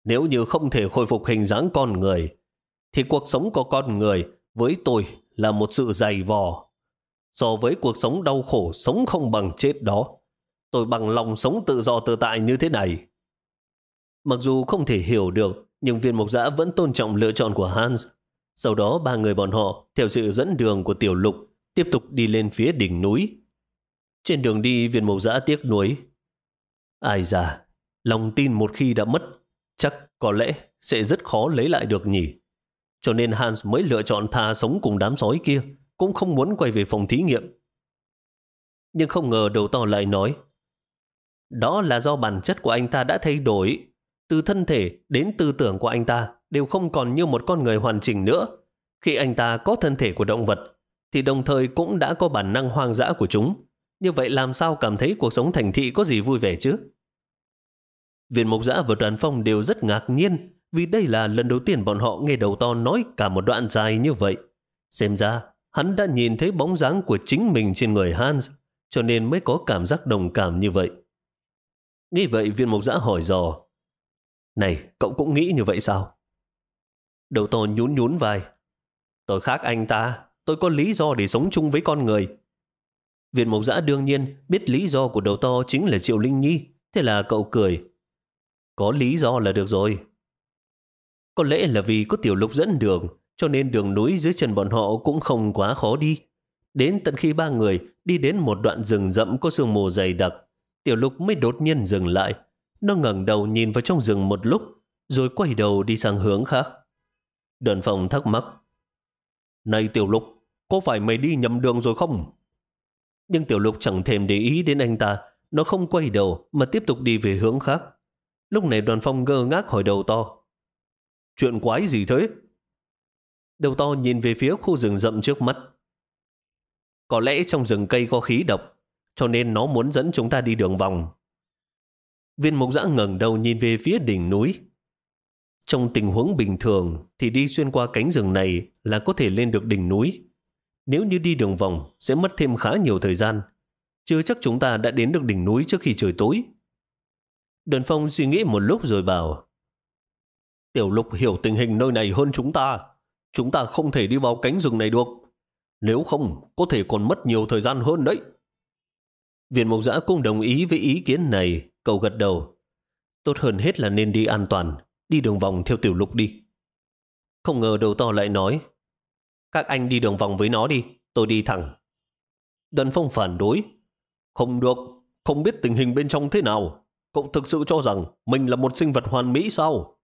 Nếu như không thể khôi phục hình dáng con người, thì cuộc sống của con người với tôi là một sự dày vò. So với cuộc sống đau khổ sống không bằng chết đó, tôi bằng lòng sống tự do tự tại như thế này. Mặc dù không thể hiểu được, nhưng viên mục giã vẫn tôn trọng lựa chọn của Hans. Sau đó ba người bọn họ, theo sự dẫn đường của tiểu lục, tiếp tục đi lên phía đỉnh núi. Trên đường đi, viên mục giã tiếc nuối. Ai già, lòng tin một khi đã mất, chắc có lẽ sẽ rất khó lấy lại được nhỉ. Cho nên Hans mới lựa chọn tha sống cùng đám sói kia, cũng không muốn quay về phòng thí nghiệm. Nhưng không ngờ đầu to lại nói, đó là do bản chất của anh ta đã thay đổi, từ thân thể đến tư tưởng của anh ta đều không còn như một con người hoàn chỉnh nữa. Khi anh ta có thân thể của động vật, thì đồng thời cũng đã có bản năng hoang dã của chúng. Như vậy làm sao cảm thấy cuộc sống thành thị có gì vui vẻ chứ? Viện Mộc Giã và Đoàn Phong đều rất ngạc nhiên vì đây là lần đầu tiên bọn họ nghe đầu to nói cả một đoạn dài như vậy. Xem ra, hắn đã nhìn thấy bóng dáng của chính mình trên người Hans, cho nên mới có cảm giác đồng cảm như vậy. Nghĩ vậy viên mộc giã hỏi dò, này, cậu cũng nghĩ như vậy sao? Đầu to nhún nhún vai. Tôi khác anh ta, tôi có lý do để sống chung với con người. Viên mộc giã đương nhiên biết lý do của đầu to chính là Triệu Linh Nhi, thế là cậu cười. Có lý do là được rồi. Có lẽ là vì có tiểu lục dẫn đường, cho nên đường núi dưới chân bọn họ cũng không quá khó đi. Đến tận khi ba người đi đến một đoạn rừng rậm có sương mù dày đặc, tiểu lục mới đột nhiên dừng lại. Nó ngẩng đầu nhìn vào trong rừng một lúc, rồi quay đầu đi sang hướng khác. Đơn phòng thắc mắc. Này tiểu lục, có phải mày đi nhầm đường rồi không? Nhưng tiểu lục chẳng thèm để ý đến anh ta, nó không quay đầu mà tiếp tục đi về hướng khác. Lúc này đoàn phong ngơ ngác hỏi đầu to. Chuyện quái gì thế? Đầu to nhìn về phía khu rừng rậm trước mắt. Có lẽ trong rừng cây có khí độc, cho nên nó muốn dẫn chúng ta đi đường vòng. Viên mục giã ngẩng đầu nhìn về phía đỉnh núi. Trong tình huống bình thường thì đi xuyên qua cánh rừng này là có thể lên được đỉnh núi. Nếu như đi đường vòng sẽ mất thêm khá nhiều thời gian. Chưa chắc chúng ta đã đến được đỉnh núi trước khi trời tối. Đơn Phong suy nghĩ một lúc rồi bảo Tiểu lục hiểu tình hình nơi này hơn chúng ta. Chúng ta không thể đi vào cánh rừng này được. Nếu không, có thể còn mất nhiều thời gian hơn đấy. Viện Mộc Giã cũng đồng ý với ý kiến này, cậu gật đầu. Tốt hơn hết là nên đi an toàn, đi đường vòng theo tiểu lục đi. Không ngờ đầu to lại nói, các anh đi đường vòng với nó đi, tôi đi thẳng. Đần Phong phản đối, không được, không biết tình hình bên trong thế nào. Cậu thực sự cho rằng mình là một sinh vật hoàn mỹ sao?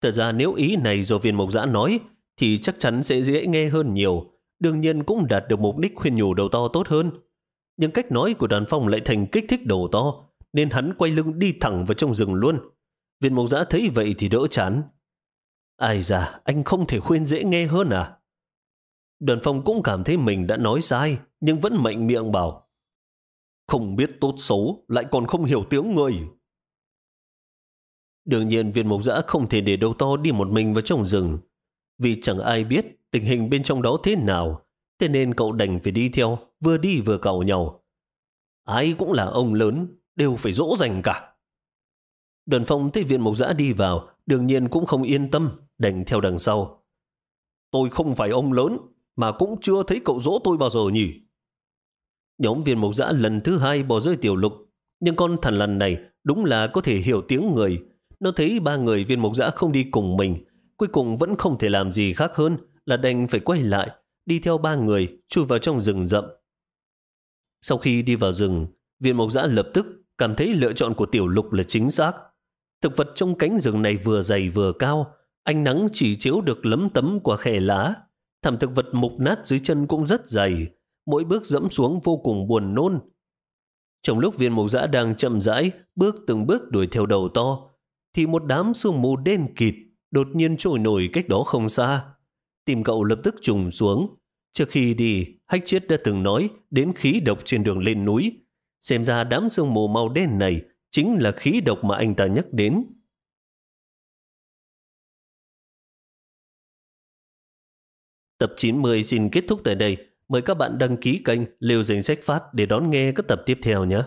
Thật ra nếu ý này do viên mộc giã nói, thì chắc chắn sẽ dễ nghe hơn nhiều. Đương nhiên cũng đạt được mục đích khuyên nhủ đầu to tốt hơn. Nhưng cách nói của đàn phong lại thành kích thích đầu to, nên hắn quay lưng đi thẳng vào trong rừng luôn. Viên mộc giã thấy vậy thì đỡ chán. Ai da, anh không thể khuyên dễ nghe hơn à? Đoàn phong cũng cảm thấy mình đã nói sai, nhưng vẫn mạnh miệng bảo. Không biết tốt xấu, lại còn không hiểu tiếng người. Đương nhiên viên Mộc giã không thể để đầu to đi một mình vào trong rừng, vì chẳng ai biết tình hình bên trong đó thế nào, thế nên cậu đành phải đi theo, vừa đi vừa cầu nhau. Ai cũng là ông lớn, đều phải dỗ dành cả. Đoàn phong thấy viên Mộc giã đi vào, đương nhiên cũng không yên tâm, đành theo đằng sau. Tôi không phải ông lớn, mà cũng chưa thấy cậu dỗ tôi bao giờ nhỉ. Nhóm viên Mộc giã lần thứ hai bỏ rơi tiểu lục, nhưng con thằn lằn này đúng là có thể hiểu tiếng người, nó thấy ba người viên Mộc giã không đi cùng mình, cuối cùng vẫn không thể làm gì khác hơn là đành phải quay lại, đi theo ba người, chui vào trong rừng rậm. Sau khi đi vào rừng, viên Mộc giã lập tức cảm thấy lựa chọn của tiểu lục là chính xác. Thực vật trong cánh rừng này vừa dày vừa cao, ánh nắng chỉ chiếu được lấm tấm qua khe lá. Thảm thực vật mục nát dưới chân cũng rất dày, mỗi bước dẫm xuống vô cùng buồn nôn. Trong lúc viên mục dã đang chậm rãi, bước từng bước đuổi theo đầu to, thì một đám sương mù đen kịt đột nhiên trồi nổi cách đó không xa. tìm cậu lập tức trùng xuống. Trước khi đi, Hách Chiết đã từng nói đến khí độc trên đường lên núi. Xem ra đám sương mù màu đen này chính là khí độc mà anh ta nhắc đến. Tập 90 xin kết thúc tại đây. Mời các bạn đăng ký kênh Liều Danh Sách Phát để đón nghe các tập tiếp theo nhé.